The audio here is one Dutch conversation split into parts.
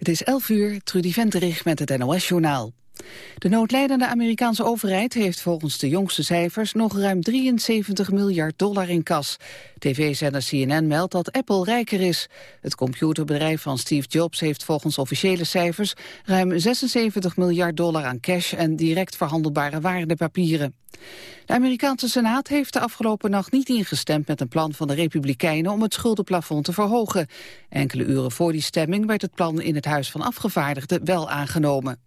Het is 11 uur, Trudy Venterich met het NOS-journaal. De noodlijdende Amerikaanse overheid heeft volgens de jongste cijfers nog ruim 73 miljard dollar in kas. TV-zender CNN meldt dat Apple rijker is. Het computerbedrijf van Steve Jobs heeft volgens officiële cijfers ruim 76 miljard dollar aan cash en direct verhandelbare waardepapieren. De Amerikaanse Senaat heeft de afgelopen nacht niet ingestemd met een plan van de Republikeinen om het schuldenplafond te verhogen. Enkele uren voor die stemming werd het plan in het Huis van Afgevaardigden wel aangenomen.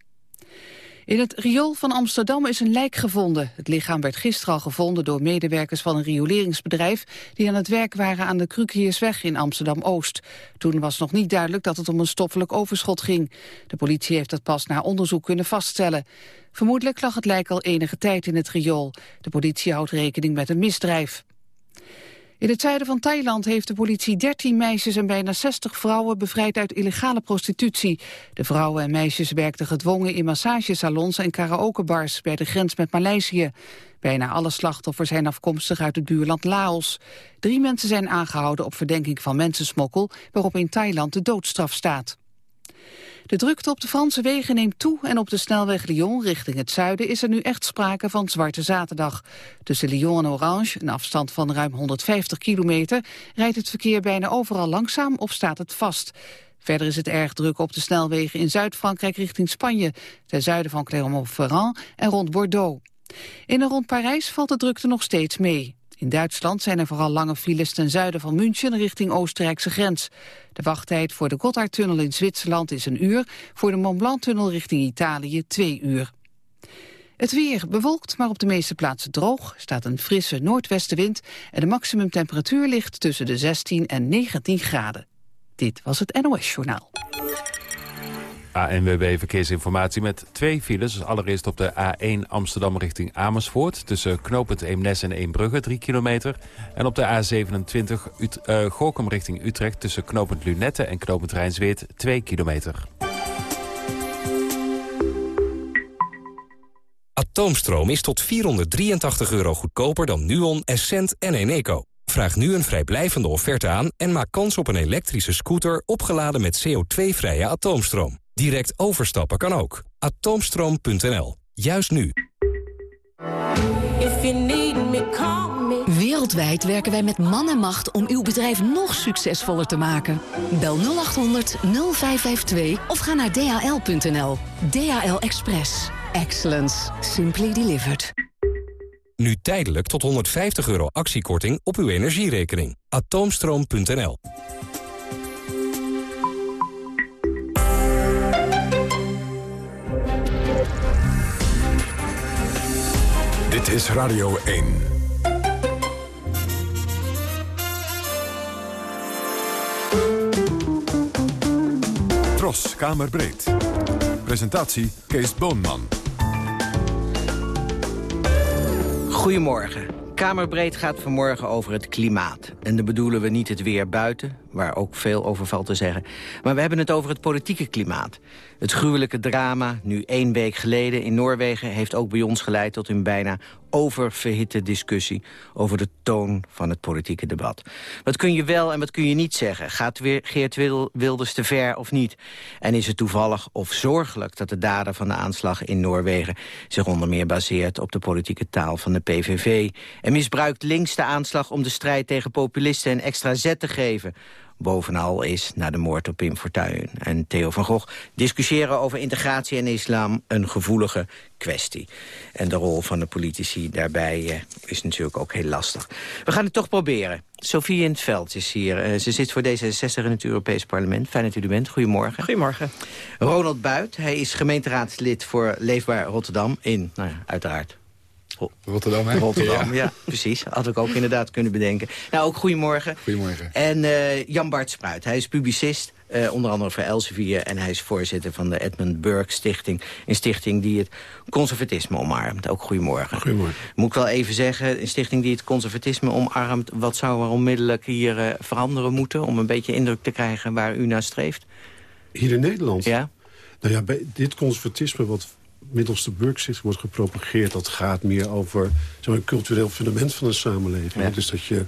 In het riool van Amsterdam is een lijk gevonden. Het lichaam werd gisteren al gevonden door medewerkers van een rioleringsbedrijf... die aan het werk waren aan de Krukiersweg in Amsterdam-Oost. Toen was nog niet duidelijk dat het om een stoffelijk overschot ging. De politie heeft dat pas na onderzoek kunnen vaststellen. Vermoedelijk lag het lijk al enige tijd in het riool. De politie houdt rekening met een misdrijf. In het zuiden van Thailand heeft de politie 13 meisjes en bijna 60 vrouwen bevrijd uit illegale prostitutie. De vrouwen en meisjes werkten gedwongen in massagesalons en karaokebars bij de grens met Maleisië. Bijna alle slachtoffers zijn afkomstig uit het buurland Laos. Drie mensen zijn aangehouden op verdenking van mensensmokkel, waarop in Thailand de doodstraf staat. De drukte op de Franse wegen neemt toe en op de snelweg Lyon richting het zuiden is er nu echt sprake van Zwarte Zaterdag. Tussen Lyon en Orange, een afstand van ruim 150 kilometer, rijdt het verkeer bijna overal langzaam of staat het vast. Verder is het erg druk op de snelwegen in Zuid-Frankrijk richting Spanje, ten zuiden van Clermont-Ferrand en rond Bordeaux. In en rond Parijs valt de drukte nog steeds mee. In Duitsland zijn er vooral lange files ten zuiden van München richting Oostenrijkse grens. De wachttijd voor de Gotthardtunnel in Zwitserland is een uur, voor de Mont Blanc-tunnel richting Italië twee uur. Het weer bewolkt, maar op de meeste plaatsen droog. staat een frisse noordwestenwind en de maximumtemperatuur ligt tussen de 16 en 19 graden. Dit was het NOS Journaal. ANWB Verkeersinformatie met twee files. Allereerst op de A1 Amsterdam richting Amersfoort... tussen knooppunt Eemnes en Eembrugge, 3 kilometer. En op de A27 Ut uh, Gorkum richting Utrecht... tussen knooppunt Lunette en knooppunt Rijnsweert, 2 kilometer. Atoomstroom is tot 483 euro goedkoper dan Nuon, Essent en Eneco. Vraag nu een vrijblijvende offerte aan en maak kans op een elektrische scooter opgeladen met CO2-vrije atoomstroom. Direct overstappen kan ook. Atoomstroom.nl. Juist nu. Wereldwijd werken wij met man en macht om uw bedrijf nog succesvoller te maken. Bel 0800 0552 of ga naar dhl.nl. DHL Express. Excellence. Simply delivered. Nu tijdelijk tot 150 euro actiekorting op uw energierekening. Atoomstroom.nl Dit is Radio 1. Tros, Kamerbreed. Presentatie Kees Boonman. Goedemorgen. Kamerbreed gaat vanmorgen over het klimaat. En dan bedoelen we niet het weer buiten, waar ook veel over valt te zeggen. Maar we hebben het over het politieke klimaat. Het gruwelijke drama, nu één week geleden in Noorwegen... heeft ook bij ons geleid tot een bijna oververhitte discussie... over de toon van het politieke debat. Wat kun je wel en wat kun je niet zeggen? Gaat Geert Wilders te ver of niet? En is het toevallig of zorgelijk dat de dader van de aanslag in Noorwegen... zich onder meer baseert op de politieke taal van de PVV... en misbruikt links de aanslag om de strijd tegen populisten een extra zet te geven bovenal is na de moord op Pim Fortuyn en Theo van Gogh... discussiëren over integratie en islam een gevoelige kwestie. En de rol van de politici daarbij eh, is natuurlijk ook heel lastig. We gaan het toch proberen. Sophie in het Veld is hier. Eh, ze zit voor D66 in het Europees Parlement. Fijn dat u er bent. Goedemorgen. Goedemorgen. Ronald Buit, hij is gemeenteraadslid voor Leefbaar Rotterdam... in, nou ja, uiteraard Rotterdam, hè? Rotterdam, ja. precies. Had ik ook inderdaad kunnen bedenken. Nou, ook goedemorgen. Goedemorgen. En uh, Jan Bart Spruit, hij is publicist, uh, onder andere voor Elsevier... en hij is voorzitter van de Edmund Burke Stichting. Een stichting die het conservatisme omarmt. Ook goedemorgen. Goedemorgen. Moet ik wel even zeggen, een stichting die het conservatisme omarmt... wat zou er onmiddellijk hier uh, veranderen moeten... om een beetje indruk te krijgen waar u naar streeft? Hier in Nederland? Ja. Nou ja, bij dit conservatisme wat middels de Burksicht wordt gepropageerd... dat gaat meer over een cultureel fundament van de samenleving. Dus dat je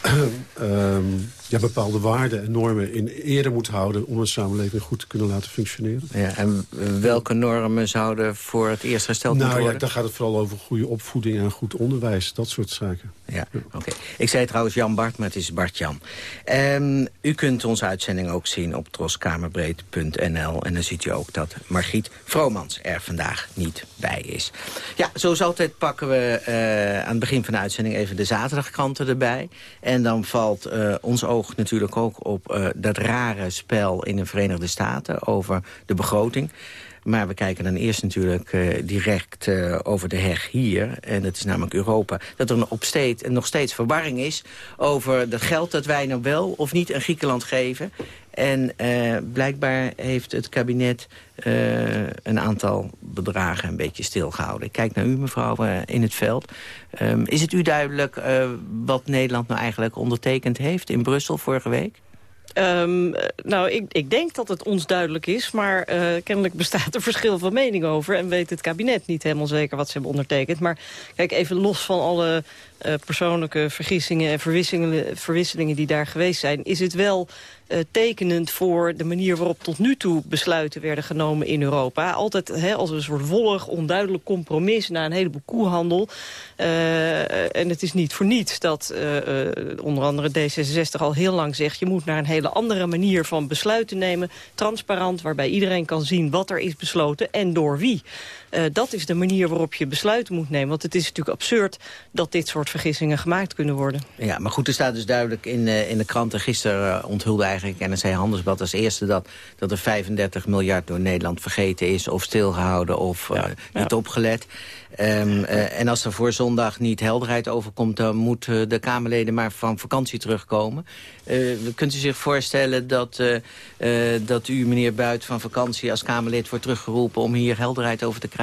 ehm, ja, bepaalde waarden en normen in ere moet houden... om een samenleving goed te kunnen laten functioneren. Ja, en welke normen zouden voor het eerst gesteld nou, moeten ja, worden? dan gaat het vooral over goede opvoeding en goed onderwijs. Dat soort zaken. Ja, oké. Ik zei trouwens Jan Bart, maar het is Bart Jan. Ehm, u kunt onze uitzending ook zien op troskamerbreed.nl. En dan ziet u ook dat Margriet Vromans er vandaag niet bij is. Ja, zoals altijd pakken we eh, aan het begin van de uitzending even de zaterdagkranten erbij. En dan valt eh, ons oog natuurlijk ook op eh, dat rare spel in de Verenigde Staten over de begroting. Maar we kijken dan eerst natuurlijk eh, direct eh, over de heg hier. En dat is namelijk Europa. Dat er op steeds, nog steeds verwarring is over dat geld dat wij nou wel of niet aan Griekenland geven. En eh, blijkbaar heeft het kabinet een aantal bedragen een beetje stilgehouden. Ik kijk naar u, mevrouw, in het veld. Ehm, is het u duidelijk wat Nederland nou eigenlijk ondertekend heeft in Brussel vorige week? Ehm, nou, ik, ik denk dat het ons duidelijk is, maar eh, kennelijk bestaat er verschil van mening over... en weet het kabinet niet helemaal zeker wat ze hebben ondertekend. Maar kijk, even los van alle eh, persoonlijke vergissingen en verwisselingen, verwisselingen die daar geweest zijn... is het wel uh, tekenend voor de manier waarop tot nu toe besluiten werden genomen in Europa. Altijd hè, als een soort wollig, onduidelijk compromis na een heleboel koehandel. Uh, en het is niet voor niets dat onder andere D66 al heel lang zegt... je moet naar een hele andere manier van besluiten nemen. Transparant, waarbij iedereen kan zien wat er is besloten en door wie. Uh, dat is de manier waarop je besluiten moet nemen. Want het is natuurlijk absurd dat dit soort vergissingen gemaakt kunnen worden. Ja, maar goed, er staat dus duidelijk in, uh, in de kranten... gisteren uh, onthulde eigenlijk NRC Handelsblad als eerste... Dat, dat er 35 miljard door Nederland vergeten is of stilgehouden of ja, niet opgelet. Um, en als er voor zondag niet helderheid over komt... dan moeten de Kamerleden maar van vakantie terugkomen. kunt u zich voorstellen dat, dat u, meneer Buit, van vakantie als Kamerlid wordt teruggeroepen... om hier helderheid over te krijgen?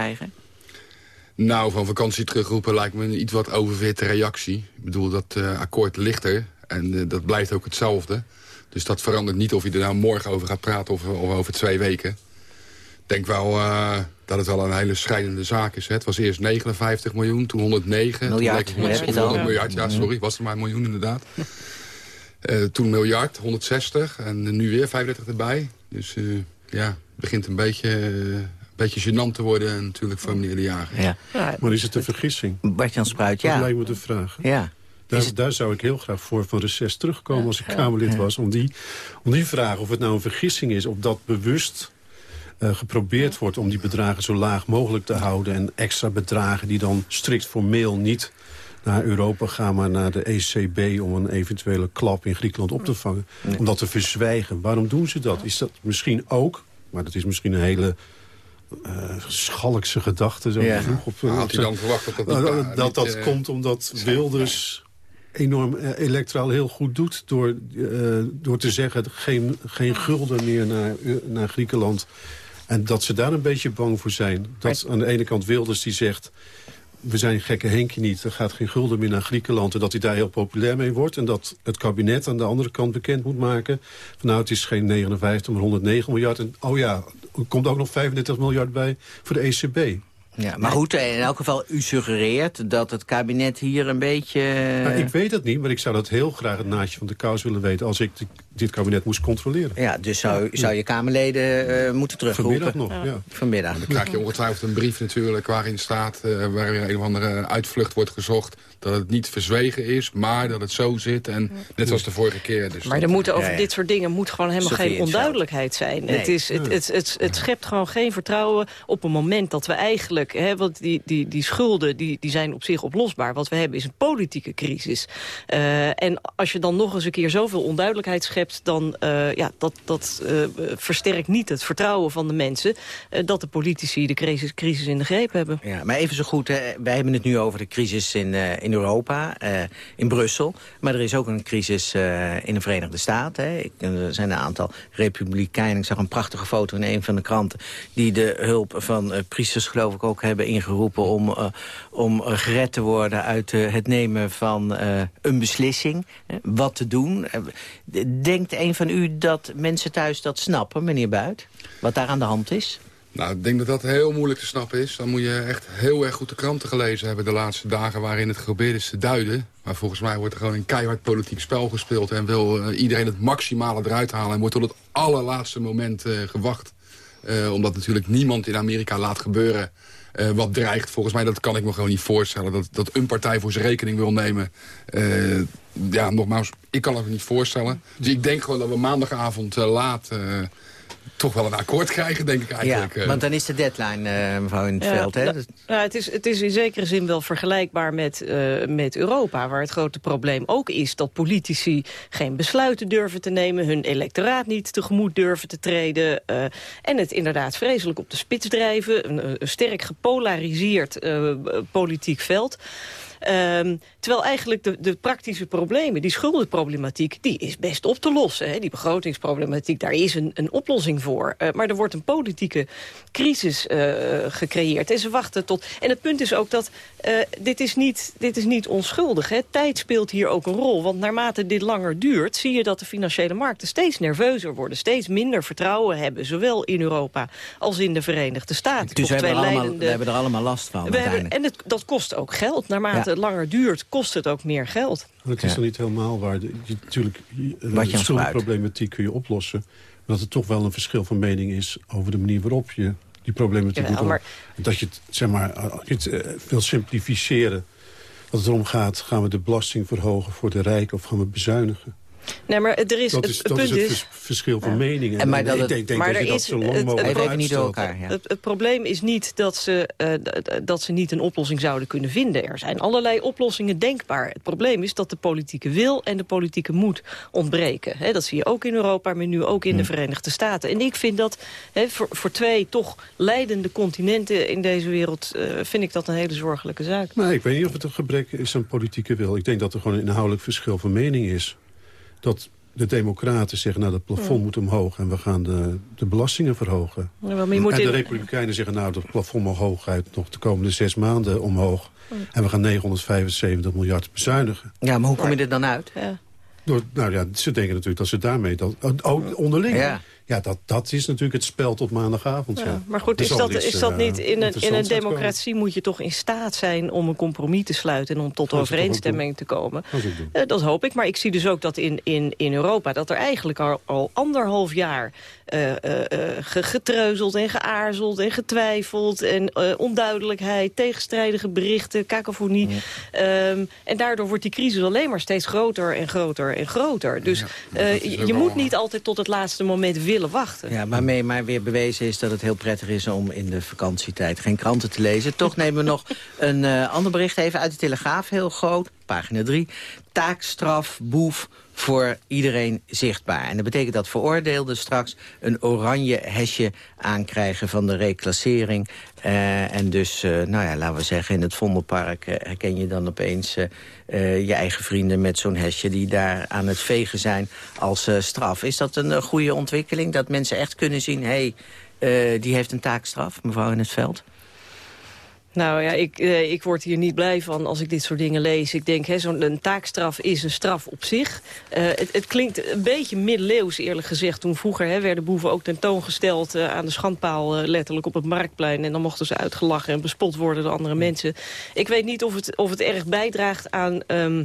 Nou, van vakantie terugroepen lijkt me een iets wat overwitte reactie. Ik bedoel, dat uh, akkoord ligt er en uh, dat blijft ook hetzelfde. Dus dat verandert niet of je er nou morgen over gaat praten of, of over twee weken. Ik denk wel uh, dat het wel een hele scheidende zaak is. Hè. Het was eerst 59 miljoen, toen 109. Miljard, toen bleek het 100 miljard, ja, sorry, was er maar een miljoen inderdaad. toen miljard, 160 en nu weer 35 erbij. Dus ja, het begint een beetje beetje gênant te worden natuurlijk voor meneer De Jager. Ja. Ja, maar is het een vergissing? Bart-Jan Spruit, ja. Dat lijkt me de vraag. Ja. Daar, het... daar, zou ik heel graag voor van reces terugkomen ja. als ik Kamerlid ja. was. Om die, om die vraag of het nou een vergissing is. Of dat bewust uh, geprobeerd wordt om die bedragen zo laag mogelijk te houden. En extra bedragen die dan strikt formeel niet naar Europa gaan, maar naar de ECB... om een eventuele klap in Griekenland op te vangen. Nee. Om dat te verzwijgen. Waarom doen ze dat? Is dat misschien ook, maar dat is misschien een hele uh, schalkse gedachte. Zo ja. vroeg op, had hij dan verwacht dat dat uh, niet, dat, uh, komt omdat Wilders enorm elektraal heel goed doet... door, door te zeggen geen, geen gulden meer naar, naar Griekenland. En dat ze daar een beetje bang voor zijn. Dat aan de ene kant Wilders die zegt... we zijn gekke Henkje niet, er gaat geen gulden meer naar Griekenland... en dat hij daar heel populair mee wordt. En dat het kabinet aan de andere kant bekend moet maken... van nou, het is geen 59, maar 109 miljard. En oh ja, komt ook nog 35 miljard bij voor de ECB. Ja, maar goed, in elk geval, u suggereert dat het kabinet hier een beetje... Nou, ik weet het niet, maar ik zou dat heel graag het naadje van de kous willen weten... als ik dit kabinet moest controleren. Ja, dus zou, zou je Kamerleden uh, moeten terugroepen? Vanmiddag nog, ja. ja. Vanmiddag. Dan krijg je ongetwijfeld een brief natuurlijk waarin staat... Uh, waar een of andere uitvlucht wordt gezocht... dat het niet verzwegen is, maar dat het zo zit. En net zoals de vorige keer. Dus maar er moet over ja, ja. dit soort dingen moet gewoon helemaal Sophie geen onduidelijkheid zijn. Nee. Het, is, het, het, het, het, schept gewoon geen vertrouwen op een moment dat we eigenlijk... Hè, want die, die, die schulden die, die zijn op zich oplosbaar. Wat we hebben is een politieke crisis. Uh, en als je dan nog eens een keer zoveel onduidelijkheid schept dan uh, ja, dat, dat uh, versterkt niet het vertrouwen van de mensen... Uh, dat de politici de crisis, crisis in de greep hebben. Ja, maar even zo goed, hè, wij hebben het nu over de crisis in, in Europa, in Brussel. Maar er is ook een crisis in de Verenigde Staten. Hè. Ik, er zijn een aantal republikeinen, ik zag een prachtige foto in een van de kranten... die de hulp van priesters geloof ik ook hebben ingeroepen... om, om gered te worden uit het nemen van een beslissing. wat te doen. Denkt een van u dat mensen thuis dat snappen, meneer Buit? Wat daar aan de hand is? Nou, ik denk dat dat heel moeilijk te snappen is. Dan moet je echt heel erg goed de kranten gelezen hebben de laatste dagen waarin het geprobeerd is te duiden. Maar volgens mij wordt er gewoon een keihard politiek spel gespeeld en wil uh, iedereen het maximale eruit halen. En wordt tot het allerlaatste moment uh, gewacht. Uh, omdat natuurlijk niemand in Amerika laat gebeuren wat dreigt. Volgens mij, dat kan ik me gewoon niet voorstellen. Dat, dat een partij voor zijn rekening wil nemen. Ja, nogmaals, ik kan het me niet voorstellen. Dus ik denk gewoon dat we maandagavond laat toch wel een akkoord krijgen, denk ik eigenlijk. Ja, eh. want dan is de deadline, uh, mevrouw in het veld. Hè? Nou, nou, het, is, het is in zekere zin wel vergelijkbaar met, uh, met Europa... waar het grote probleem ook is dat politici geen besluiten durven te nemen... hun electoraat niet tegemoet durven te treden... Uh, en het inderdaad vreselijk op de spits drijven. Een, een sterk gepolariseerd politiek veld... Um, terwijl eigenlijk de, de praktische problemen, die schuldenproblematiek... die is best op te lossen. Hè? Die begrotingsproblematiek, daar is een, een oplossing voor. Uh, maar er wordt een politieke crisis uh, gecreëerd. En ze wachten tot... En het punt is ook dat uh, dit, is niet, dit is niet onschuldig. Hè? Tijd speelt hier ook een rol. Want naarmate dit langer duurt, zie je dat de financiële markten... steeds nerveuzer worden, steeds minder vertrouwen hebben... zowel in Europa als in de Verenigde Staten. Dus we hebben, leidende... we hebben er allemaal last van. We hebben, en het, dat kost ook geld. Naarmate het langer duurt, kost het ook meer geld. Maar het is ja. dan niet helemaal waar. Je, natuurlijk, de schuldenproblematiek kun je oplossen. Maar dat er toch wel een verschil van mening is over de manier waarop je die problematiek ja, moet maar... Dat je het, zeg maar, je het uh, wil simplificeren. Dat het erom gaat, gaan we de belasting verhogen voor de rijken of gaan we bezuinigen? Nee, maar er is, dat is, het, dat punt is het verschil van meningen. En maar dat ik denk, maar dat je dat is, zo lang mogelijk het, niet door elkaar. Ja. Het, het, probleem is niet dat ze, uh, dat ze niet een oplossing zouden kunnen vinden. Er zijn allerlei oplossingen denkbaar. Het probleem is dat de politieke wil en de politieke moed ontbreken. He, dat zie je ook in Europa, maar nu ook in de Verenigde Staten. En ik vind dat he, voor, voor twee toch leidende continenten in deze wereld... Uh, vind ik dat een hele zorgelijke zaak. Maar ik weet niet of het een gebrek is aan politieke wil. Ik denk dat er gewoon een inhoudelijk verschil van mening is. Dat de democraten zeggen, nou, dat plafond Ja. moet omhoog... en we gaan de, de belastingen verhogen. Ja, maar je moet en de in- republikeinen zeggen, nou, dat plafond mag hooguit nog de komende zes maanden omhoog. En we gaan 975 miljard bezuinigen. Ja, maar hoe kom je er dan uit? Ja. Door, nou ja, ze denken natuurlijk dat ze daarmee... Dat, oh, onderling. Ja. Ja, dat, dat is natuurlijk het spel tot maandagavond. Ja. Ja, maar goed, is dat, iets, is dat eh, niet... In een, in een democratie moet je toch in staat zijn om een compromis te sluiten... en om tot overeenstemming te komen. Eh, dat hoop ik, maar ik zie dus ook dat in, in, in Europa... dat er eigenlijk al, al anderhalf jaar ge- getreuzeld en geaarzeld en getwijfeld... en onduidelijkheid, tegenstrijdige berichten, cacophonie. Ehm, en daardoor wordt die crisis alleen maar steeds groter en groter en groter. Dus je, moet niet altijd tot het laatste moment willen wachten. Ja, waarmee maar weer bewezen is dat het heel prettig is om in de vakantietijd geen kranten te lezen. Toch nemen we nog een ander bericht even uit de Telegraaf, heel groot, pagina 3. Taakstraf, boef, voor iedereen zichtbaar. En dat betekent dat veroordeelden straks een oranje hesje aankrijgen van de reclassering. Eh, en dus, eh, nou ja, laten we zeggen, in het Vondelpark eh, herken je dan opeens je eigen vrienden met zo'n hesje die daar aan het vegen zijn als straf. Is dat een goede ontwikkeling? Dat mensen echt kunnen zien, hé, hey, die heeft een taakstraf, mevrouw in het veld? Nou ja, ik, eh, ik word hier niet blij van als ik dit soort dingen lees. Ik denk, hè, zo'n een taakstraf is een straf op zich. Eh, het, het klinkt een beetje middeleeuws eerlijk gezegd. Toen vroeger hè, werden boeven ook tentoongesteld eh, aan de schandpaal... eh, letterlijk op het marktplein. En dan mochten ze uitgelachen en bespot worden door andere mensen. Ik weet niet of het, of het erg bijdraagt aan... ehm,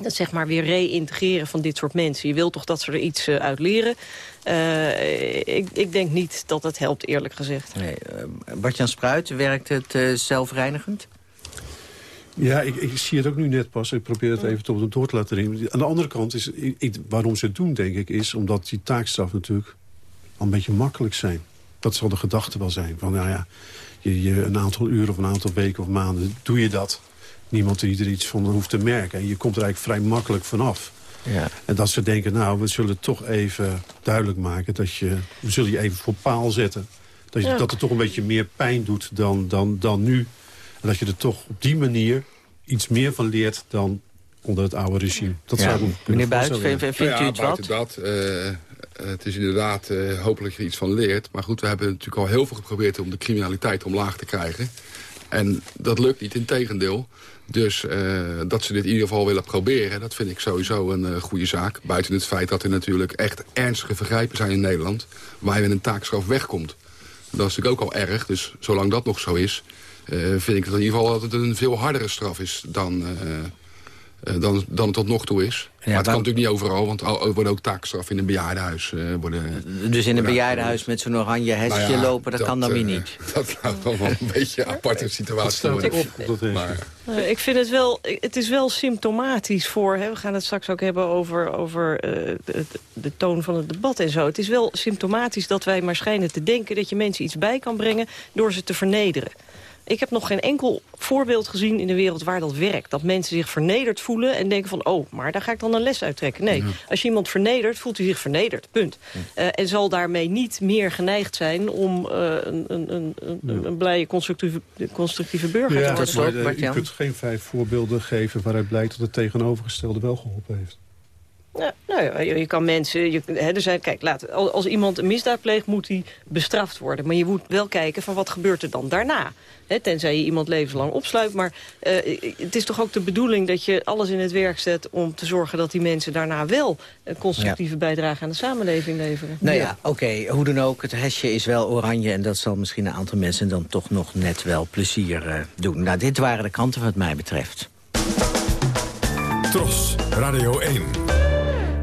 dat zeg maar weer reïntegreren van dit soort mensen. Je wilt toch dat ze er iets eh, uit leren. Eh, ik, ik denk niet dat het helpt, eerlijk gezegd. Nee, eh, Bart-Jan Spruit, werkt het eh, zelfreinigend? Ja, ik, ik zie het ook nu net pas. Ik probeer het even tot door te laten dringen. Aan de andere kant, is, ik- waarom ze het doen, denk ik... is omdat die taakstraf natuurlijk al een beetje makkelijk zijn. Dat zal de gedachte wel zijn. Van, nou ja, je, je, een aantal uren of een aantal weken of maanden doe je dat. Niemand die er iets van hoeft te merken. En je komt er eigenlijk vrij makkelijk vanaf. Ja. En dat ze denken, nou, we zullen toch even duidelijk maken... dat je, we zullen je even voor paal zetten. Dat, je, Ja. dat het toch een beetje meer pijn doet dan, dan, dan nu. En dat je er toch op die manier iets meer van leert dan onder het oude regime. Dat Ja. zou ik Meneer Buit, voorstellen. vindt, vindt Nou u ja, het wat? buiten dat, eh, het is inderdaad eh, hopelijk er iets van leert. Maar goed, we hebben natuurlijk al heel veel geprobeerd om de criminaliteit omlaag te krijgen. En dat lukt niet, in tegendeel. Dus eh, dat ze dit in ieder geval willen proberen, dat vind ik sowieso een eh, goede zaak. Buiten het feit dat er natuurlijk echt ernstige vergrijpen zijn in Nederland... waar je met een taakstraf wegkomt. Dat is natuurlijk ook al erg. Dus zolang dat nog zo is, vind ik dat in ieder geval dat het een veel hardere straf is dan, dan, dan het tot nog toe is maar het kan natuurlijk niet overal, want er worden ook taakstraf in een bejaardenhuis. Uh, worden, dus in een bejaardenhuis met zo'n oranje hesje nou lopen, dat, kan dan weer niet? Dat zou wel een beetje een aparte situatie worden. Maar, uh, ik vind het wel, het is wel symptomatisch voor, hè, we gaan het straks ook hebben over, over uh, de, de, toon van het debat en zo. Het is wel symptomatisch dat wij maar schijnen te denken dat je mensen iets bij kan brengen door ze te vernederen. Ik heb nog geen enkel voorbeeld gezien in de wereld waar dat werkt. Dat mensen zich vernederd voelen en denken van... oh, maar daar ga ik dan een les uit trekken. Nee, als je iemand vernedert, voelt hij zich vernederd. Punt. Uh, en zal daarmee niet meer geneigd zijn om uh, een, een, een, een, blije, constructieve, constructieve burger ja, te worden. Maar, uh, je kunt geen vijf voorbeelden geven waaruit blijkt dat het tegenovergestelde wel geholpen heeft. Ja, nou ja, je, kan mensen... Je, hè, er zijn, kijk, laat, als iemand een misdaad pleegt, moet hij bestraft worden. Maar je moet wel kijken van wat gebeurt er dan daarna. Hè, tenzij je iemand levenslang opsluit. Maar uh, het is toch ook de bedoeling dat je alles in het werk zet... om te zorgen dat die mensen daarna wel een constructieve bijdrage aan de samenleving leveren. Nou ja, oké. Hoe dan ook, het hesje is wel oranje... en dat zal misschien een aantal mensen dan toch nog net wel plezier uh, doen. Nou, dit waren de kanten wat mij betreft. Tros, Radio 1.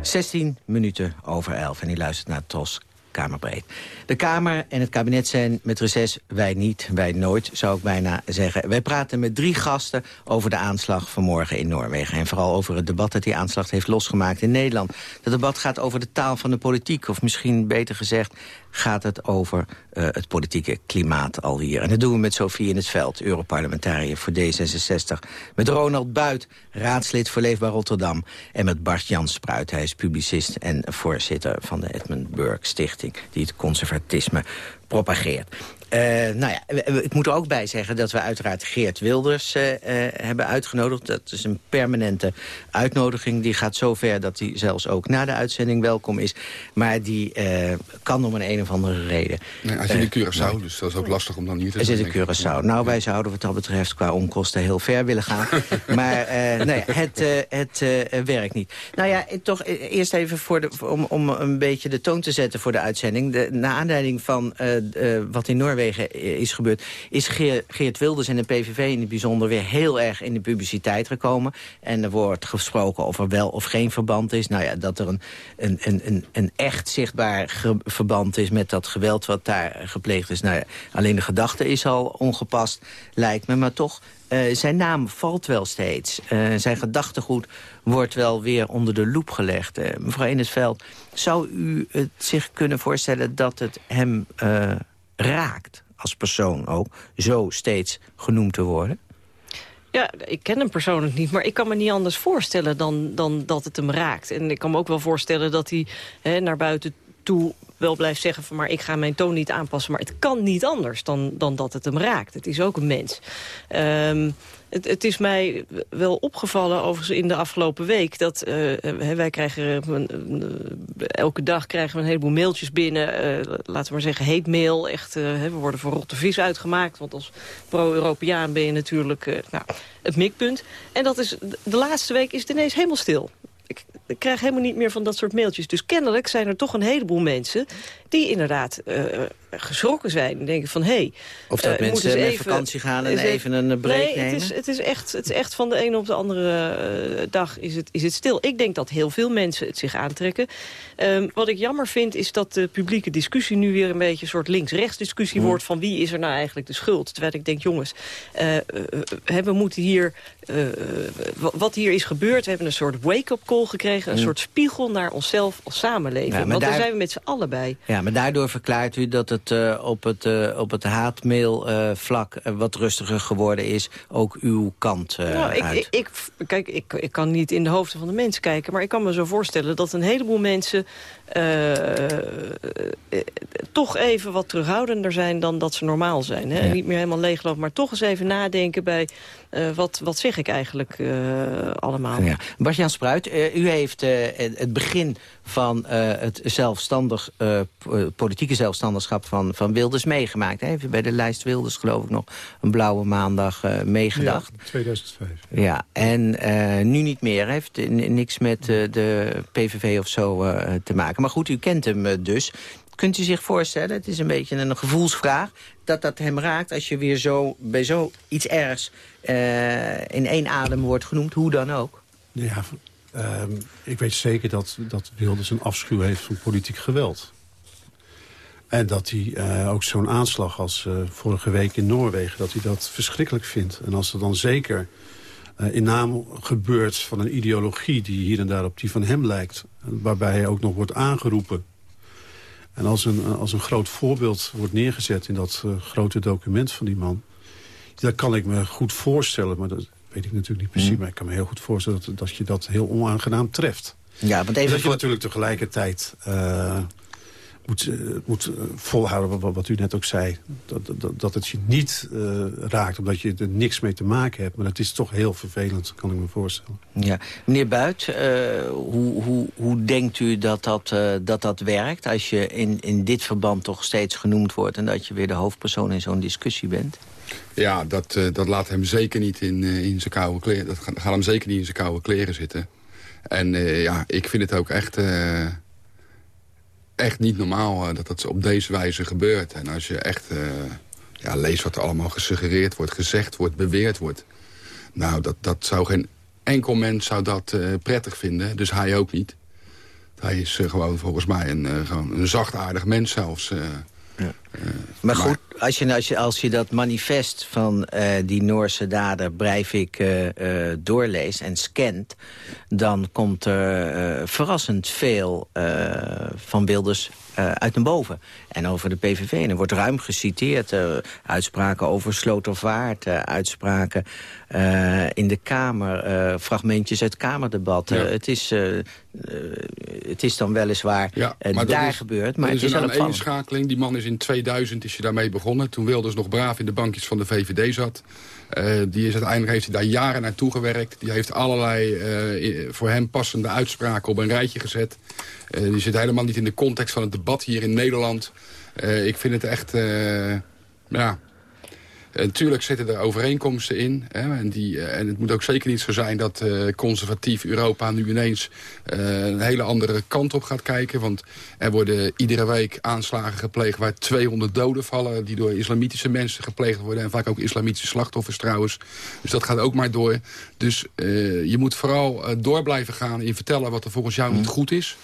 16 minuten over 11 en die luistert naar Tros Kamerbreed. De Kamer en het kabinet zijn met reces, wij niet, wij nooit, zou ik bijna zeggen. Wij praten met drie gasten over de aanslag vanmorgen in Noorwegen. En vooral over het debat dat die aanslag heeft losgemaakt in Nederland. Het debat gaat over de taal van de politiek, of misschien beter gezegd gaat het over uh, het politieke klimaat alweer. En dat doen we met Sofie in het Veld, Europarlementariër voor D66. Met Ronald Buit, raadslid voor Leefbaar Rotterdam. En met Bart Jan Spruit, hij is publicist en voorzitter van de Edmund Burke Stichting... die het conservatisme propageert. Uh, nou ja, ik moet er ook bij zeggen dat we uiteraard Geert Wilders uh, uh, hebben uitgenodigd. Dat is een permanente uitnodiging. Die gaat zover dat hij zelfs ook na de uitzending welkom is. Maar die kan om een een of andere reden. Nee, hij zit in Curaçao, dus dat is ook lastig om dan hier te zijn. Hij zit in Curaçao. Nou, wij zouden wat dat betreft qua onkosten heel ver willen gaan. maar nee, het, het werkt niet. Nou ja, toch eerst even voor de, om, om een beetje de toon te zetten voor de uitzending. De, na aanleiding van wat in Noorwegen is gebeurd... is Geert Wilders en de PVV in het bijzonder weer heel erg in de publiciteit gekomen. En er wordt gesproken of er wel of geen verband is. Nou ja, dat er een, een, een, een echt zichtbaar verband is met dat geweld wat daar gepleegd is. Nou ja, alleen de gedachte is al ongepast, lijkt me. Maar toch, uh, zijn naam valt wel steeds. Uh, zijn gedachtegoed wordt wel weer onder de loep gelegd. Mevrouw Enesveld, zou u het zich kunnen voorstellen dat het hem raakt, als persoon ook, zo steeds genoemd te worden? Ja, ik ken hem persoonlijk niet, maar ik kan me niet anders voorstellen dan, dan dat het hem raakt. En ik kan me ook wel voorstellen dat hij hè, naar buiten toe wel blijft zeggen van maar ik ga mijn toon niet aanpassen. Maar het kan niet anders dan, dan dat het hem raakt. Het is ook een mens. Um, het, het, is mij wel opgevallen overigens in de afgelopen week... dat uh, wij krijgen elke dag krijgen we een heleboel mailtjes binnen. Laten we maar zeggen heet mail. Echt, we worden voor rotte vis uitgemaakt. Want als pro-Europeaan ben je natuurlijk nou, het mikpunt. En dat is, de laatste week is het ineens helemaal stil ik krijg helemaal niet meer van dat soort mailtjes. Dus kennelijk zijn er toch een heleboel mensen die inderdaad uh, geschrokken zijn. En denken van, hé... Hey, of dat uh, mensen met even, vakantie gaan en even een break nee, nemen? Het is, het, is echt, het is echt van de ene op de andere uh, dag is het, is het stil. Ik denk dat heel veel mensen het zich aantrekken. Um, wat ik jammer vind is dat de publieke discussie nu weer een beetje... een soort links-rechts discussie mm. wordt van wie is er nou eigenlijk de schuld. Terwijl ik denk, jongens, we moeten hier... wat hier is gebeurd, we hebben een soort wake-up call gekregen. Een mm. soort spiegel naar onszelf als samenleving. Ja, Want daar zijn we met z'n allen bij. Ja, maar daardoor verklaart u dat het uh, op het, uh, op het haatmailvlak uh, wat rustiger geworden is. Ook uw kant nou, ik, ik, ik, kijk, ik, ik kan niet in de hoofden van de mensen kijken. Maar ik kan me zo voorstellen dat een heleboel mensen toch even wat terughoudender zijn dan dat ze normaal zijn. Hè? Ja. Niet meer helemaal leeglopen, maar toch eens even nadenken bij wat, wat zeg ik eigenlijk allemaal. Ja. Bart-Jan Spruit, u heeft het begin van het zelfstandig politieke zelfstandigschap van, van Wilders meegemaakt. Hij heeft bij de lijst Wilders geloof ik nog een blauwe maandag uh, meegedacht. Ja, 2005. Ja, en uh, nu niet meer. Heeft niks met uh, de PVV of zo te maken. Maar goed, u kent hem dus. Kunt u zich voorstellen, het is een beetje een gevoelsvraag... dat dat hem raakt als je weer zo, bij zo iets ergs uh, in één adem wordt genoemd, hoe dan ook? Ja, uh, ik weet zeker dat, dat Wilders een afschuw heeft van politiek geweld. En dat hij uh, ook zo'n aanslag als vorige week in Noorwegen... dat hij dat verschrikkelijk vindt. En als er dan zeker in naam gebeurt van een ideologie... die hier en daar op die van hem lijkt... waarbij hij ook nog wordt aangeroepen... en als een, als een groot voorbeeld wordt neergezet in dat grote document van die man... dat kan ik me goed voorstellen, maar dat weet ik natuurlijk niet precies... Mm. maar ik kan me heel goed voorstellen dat, dat je dat heel onaangenaam treft. Ja, want even dat je natuurlijk tegelijkertijd uh, moet uh, volhouden wat, wat, u net ook zei. Dat, dat, dat het je niet uh, raakt omdat je er niks mee te maken hebt. Maar het is toch heel vervelend, kan ik me voorstellen. Ja. Meneer Buit, hoe, hoe, hoe denkt u dat dat, dat dat werkt... als je in, in dit verband toch steeds genoemd wordt... en dat je weer de hoofdpersoon in zo'n discussie bent? Ja, dat, dat laat hem zeker niet in, in zijn koude kleren. Dat gaat, hem zeker niet in zijn koude kleren zitten. En ja, ik vind het ook echt echt niet normaal uh, dat dat op deze wijze gebeurt. En als je echt uh, ja, leest wat er allemaal gesuggereerd wordt, gezegd wordt, beweerd wordt. Nou, dat, dat zou geen enkel mens zou dat uh, prettig vinden. Dus hij ook niet. Hij is gewoon volgens mij een, gewoon een zachtaardig mens zelfs. Ja. maar goed, als je, als, je, als je dat manifest van uh, die Noorse dader Breivik uh, uh, doorleest en scant... dan komt er verrassend veel van Wilders uit naar boven. En over de PVV. En er wordt ruim geciteerd. uitspraken over Slotervaart, uitspraken in de Kamer... fragmentjes uit Kamerdebatten. Ja. Het, is, het is dan weliswaar ja, daar is, gebeurd, maar het is, is een aaneenschakeling. Die man is in 2000 is je daarmee begonnen. Toen Wilders nog braaf in de bankjes van de VVD zat. Uh, die is uiteindelijk heeft hij daar jaren naartoe gewerkt. Die heeft allerlei uh, voor hem passende uitspraken op een rijtje gezet. Uh, die zit helemaal niet in de context van het debat hier in Nederland. ik vind het echt... ja, Natuurlijk zitten er overeenkomsten in. Hè, en, die, uh, en het moet ook zeker niet zo zijn dat uh, conservatief Europa nu ineens uh, een hele andere kant op gaat kijken. Want er worden iedere week aanslagen gepleegd waar 200 doden vallen... die door islamitische mensen gepleegd worden. En vaak ook islamitische slachtoffers trouwens. Dus dat gaat ook maar door. Dus je moet vooral door blijven gaan in vertellen wat er volgens jou niet goed is.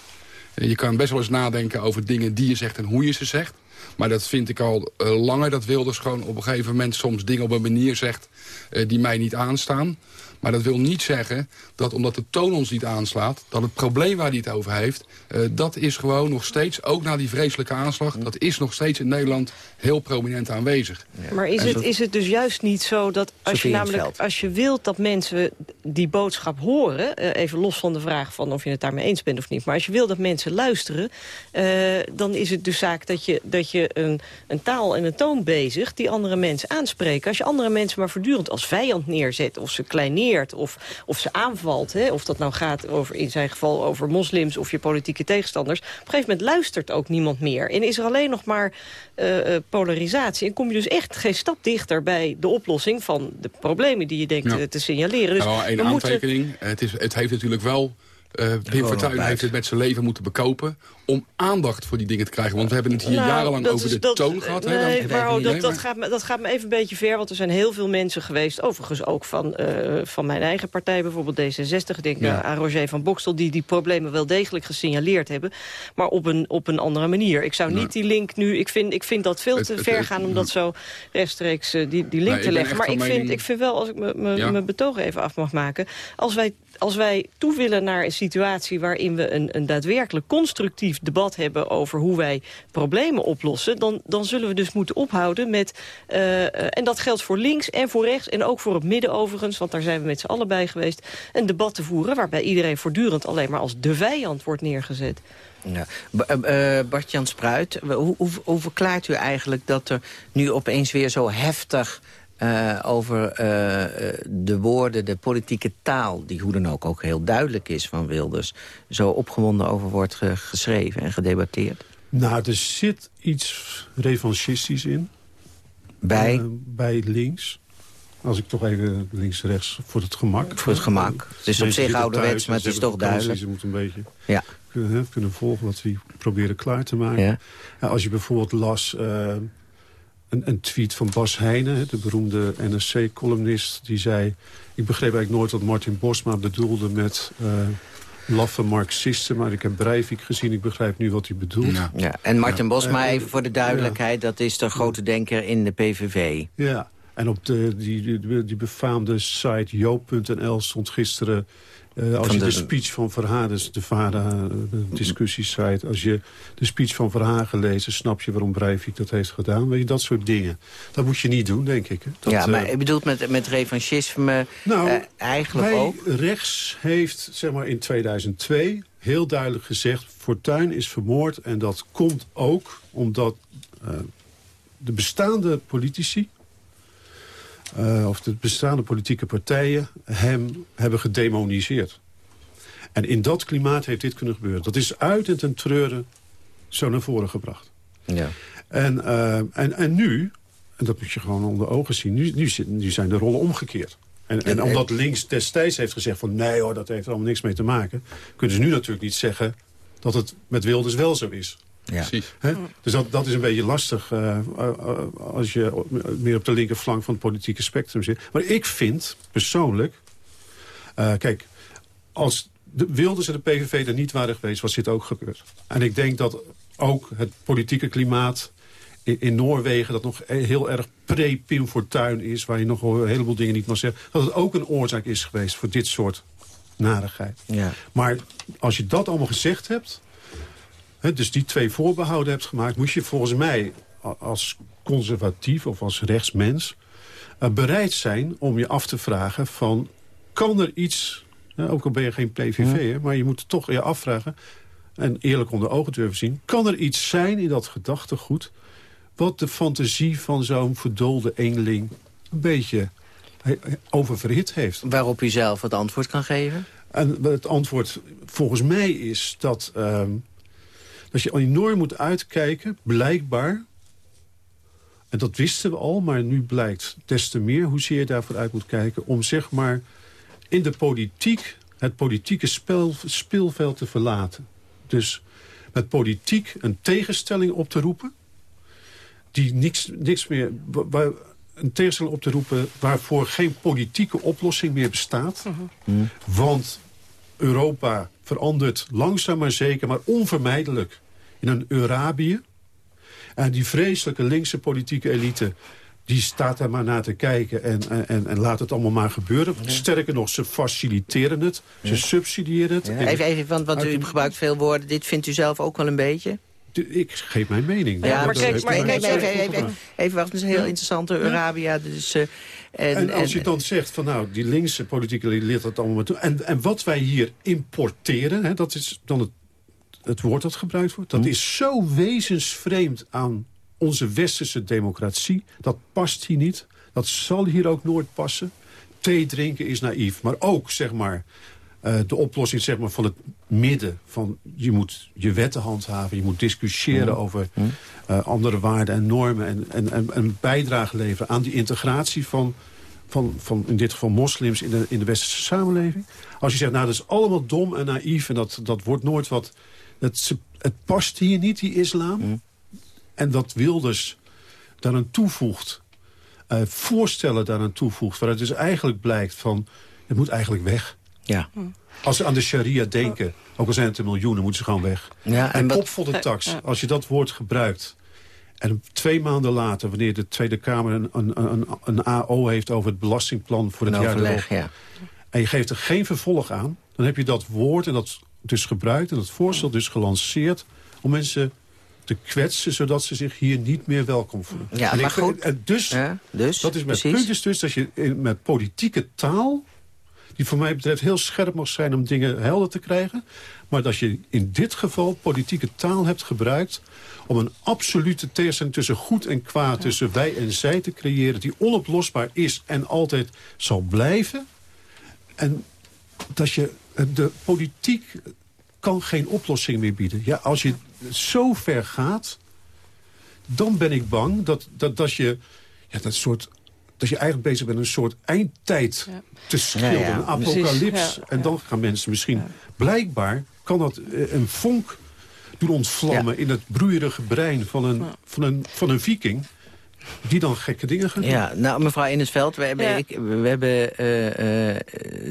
je kan best wel eens nadenken over dingen die je zegt en hoe je ze zegt. Maar dat vind ik al uh, langer. Dat Wilders gewoon op een gegeven moment soms dingen op een manier zegt... Uh, die mij niet aanstaan. Maar dat wil niet zeggen dat omdat de toon ons niet aanslaat... dat het probleem waar hij het over heeft... Uh, dat is gewoon nog steeds, ook na die vreselijke aanslag... dat is nog steeds in Nederland heel prominent aanwezig. Ja. Maar is het, is het dus juist niet zo dat als je namelijk als je wilt dat mensen die boodschap horen... Uh, even los van de vraag van of je het daarmee eens bent of niet... maar als je wil dat mensen luisteren... Uh, dan is het dus zaak dat je, dat je een, een taal en een toon bezigt... die andere mensen aanspreken. Als je andere mensen maar voortdurend als vijand neerzet... of ze kleineert of, of ze aanvalt. Hè, of dat nou gaat over, in zijn geval over moslims of je politieke tegenstanders. Op een gegeven moment luistert ook niemand meer. En is er alleen nog maar uh, polarisatie. En kom je dus echt geen stap dichter bij de oplossing van de problemen die je denkt ja. te signaleren. Dus nou, een aantekening. Moeten... Het, is, het heeft natuurlijk wel uh, Wim Fortuyn heeft het met zijn leven moeten bekopen... om aandacht voor die dingen te krijgen. Want we hebben het hier nou, jarenlang over is, de dat, toon gehad. Nee, maar, oh, dat, dat, gaat me, dat gaat me even een beetje ver. Want er zijn heel veel mensen geweest... overigens ook van, uh, van mijn eigen partij, bijvoorbeeld D66... ik denk ja. aan Roger van Bokstel... die die problemen wel degelijk gesignaleerd hebben. Maar op een, op een andere manier. Ik zou niet die link nu... Ik vind, ik vind dat veel te het, ver het, gaan om dat zo rechtstreeks uh, die, die link nee, te leggen. Maar ik vind, mening... ik vind wel, als ik mijn ja. betoog even af mag maken... als wij als wij toe willen naar een situatie waarin we een, een daadwerkelijk constructief debat hebben over hoe wij problemen oplossen, dan, dan zullen we dus moeten ophouden met, uh, en dat geldt voor links en voor rechts en ook voor het midden overigens, want daar zijn we met z'n allen bij geweest, een debat te voeren waarbij iedereen voortdurend alleen maar als de vijand wordt neergezet. Ja. Uh, Bart-Jan Spruit, hoe, hoe verklaart u eigenlijk dat er nu opeens weer zo heftig uh, over uh, de woorden, de politieke taal... die hoe dan ook ook heel duidelijk is van Wilders... zo opgewonden over wordt ge geschreven en gedebatteerd? Nou, er zit iets revanchistisch in. Bij? Uh, bij links. Als ik toch even links-rechts voor het gemak. Voor het gemak. Het is op zich ouderwets, maar het is toch duidelijk. Moet een beetje. Ja. kunnen, kunnen volgen wat die proberen klaar te maken. Ja. Ja, als je bijvoorbeeld las een, een, tweet van Bas Heijnen, de beroemde NRC-columnist... die zei, ik begreep eigenlijk nooit wat Martin Bosma bedoelde met... Uh, laffe marxisten, maar ik heb Breivik gezien. Ik begrijp nu wat hij bedoelt. Ja. ja. En Martin ja. Bosma, even voor de duidelijkheid... dat is de grote denker in de PVV. Ja, en op de, die, die, die befaamde site joop.nl stond gisteren... Uh, als je de... de... speech van Verhagen, dus de VARA discussiesite... als je de speech van Verhagen leest, snap je waarom Breivik dat heeft gedaan. Weet je, dat soort dingen. Dat moet je niet doen, denk ik. Dat, ja, maar uh, je bedoelt met, met revanchisme nou, uh, eigenlijk wij ook? rechts heeft, zeg maar in 2002, heel duidelijk gezegd... Fortuyn is vermoord en dat komt ook omdat de bestaande politici... Uh, of de bestaande politieke partijen hem hebben gedemoniseerd. En in dat klimaat heeft dit kunnen gebeuren. Dat is uit en ten treuren zo naar voren gebracht. Ja. En, uh, en, en nu, en dat moet je gewoon onder ogen zien... nu, nu, nu zijn de rollen omgekeerd. En, en, en omdat links destijds heeft gezegd van... nee hoor, dat heeft er allemaal niks mee te maken... kunnen ze nu natuurlijk niet zeggen dat het met Wilders wel zo is. Ja. He? Dus dat, dat is een beetje lastig uh, uh, als je meer op de linkerflank van het politieke spectrum zit. Maar ik vind persoonlijk... Uh, kijk, als de Wilders en de PVV er niet waren geweest, was dit ook gebeurd. En ik denk dat ook het politieke klimaat in, in Noorwegen... dat nog heel erg pre-Pim Fortuyn is... waar je nog een heleboel dingen niet mag zeggen... dat het ook een oorzaak is geweest voor dit soort narigheid. Ja. Maar als je dat allemaal gezegd hebt... He, dus die twee voorbehouden hebt gemaakt... moest je volgens mij als conservatief of als rechtsmens... Uh, bereid zijn om je af te vragen van... kan er iets, ja, ook al ben je geen PVV... Ja. maar je moet toch je afvragen... en eerlijk onder ogen durven zien... kan er iets zijn in dat gedachtegoed... wat de fantasie van zo'n verdoolde eenling... een beetje oververhit heeft. Waarop u zelf het antwoord kan geven? En het antwoord volgens mij is dat... Uh, dat je enorm moet uitkijken, blijkbaar... en dat wisten we al, maar nu blijkt des te meer... hoezeer je daarvoor uit moet kijken... om zeg maar in de politiek het politieke spel, speelveld te verlaten. Dus met politiek een tegenstelling op te roepen... die niks, niks meer... Waar, een tegenstelling op te roepen waarvoor geen politieke oplossing meer bestaat. Uh -huh. Want Europa verandert langzaam maar zeker, maar onvermijdelijk in een Eurabië. En die vreselijke linkse politieke elite, die staat daar maar naar te kijken en, en, en laat het allemaal maar gebeuren. Ja. Sterker nog, ze faciliteren het, ze subsidiëren het. Ja. Even, even, want, want u gebruikt veel woorden. Dit vindt u zelf ook wel een beetje? Ik geef mijn mening. Ja, maar kijk, maar, kijk, even, even, even, even wacht, is een heel interessante Eurabia. Dus, uh, en, en, als je dan zegt van nou, die linkse politieke leert dat allemaal maar toe. En, en wat wij hier importeren, hè, dat is dan het, het woord dat gebruikt wordt. Dat hm. is zo wezensvreemd aan onze westerse democratie. Dat past hier niet. Dat zal hier ook nooit passen. Thee drinken is naïef. Maar ook, zeg maar, uh, de oplossing zeg maar, van het midden. Van je moet je wetten handhaven, je moet discussiëren mm. over uh, andere waarden en normen... en, en, en een bijdrage leveren aan die integratie van, van, van in dit geval moslims in de, in de westerse samenleving. Als je zegt, nou dat is allemaal dom en naïef en dat, dat wordt nooit wat... Het, het past hier niet, die islam. Mm. En dat Wilders daaraan toevoegt, uh, voorstellen daaraan toevoegt... waaruit dus eigenlijk blijkt van, het moet eigenlijk weg... Ja. Als ze aan de sharia denken, ook al zijn het er miljoenen, moeten ze gewoon weg. Ja, en opvolle tax, als je dat woord gebruikt... en twee maanden later, wanneer de Tweede Kamer een, een, een, een AO heeft... over het belastingplan voor het een jaar erop... Ja. en je geeft er geen vervolg aan... dan heb je dat woord en dat dus gebruikt... en dat voorstel dus gelanceerd om mensen te kwetsen... zodat ze zich hier niet meer welkom voelen. Ja, en maar ik, goed. En dus, ja, dus, dat is met precies. punt is dus dat je met politieke taal die voor mij betreft heel scherp mag zijn om dingen helder te krijgen. Maar dat je in dit geval politieke taal hebt gebruikt... om een absolute tegenstelling tussen goed en kwaad... Tussen wij en zij te creëren... die onoplosbaar is en altijd zal blijven. En dat je... De politiek kan geen oplossing meer bieden. Ja, als je zo ver gaat... dan ben ik bang dat, dat, dat je... Ja, dat soort dat je eigenlijk bezig bent een soort eindtijd te schilderen. Ja, ja, een apocalyps. Ja, en dan gaan mensen misschien... Blijkbaar kan dat eh, een vonk doen ontvlammen... in het broeierige brein van een, van een, van een viking... die dan gekke dingen gaat doen. Ja, nou mevrouw In het Veld, we hebben, Ja. ik, we hebben eh, eh,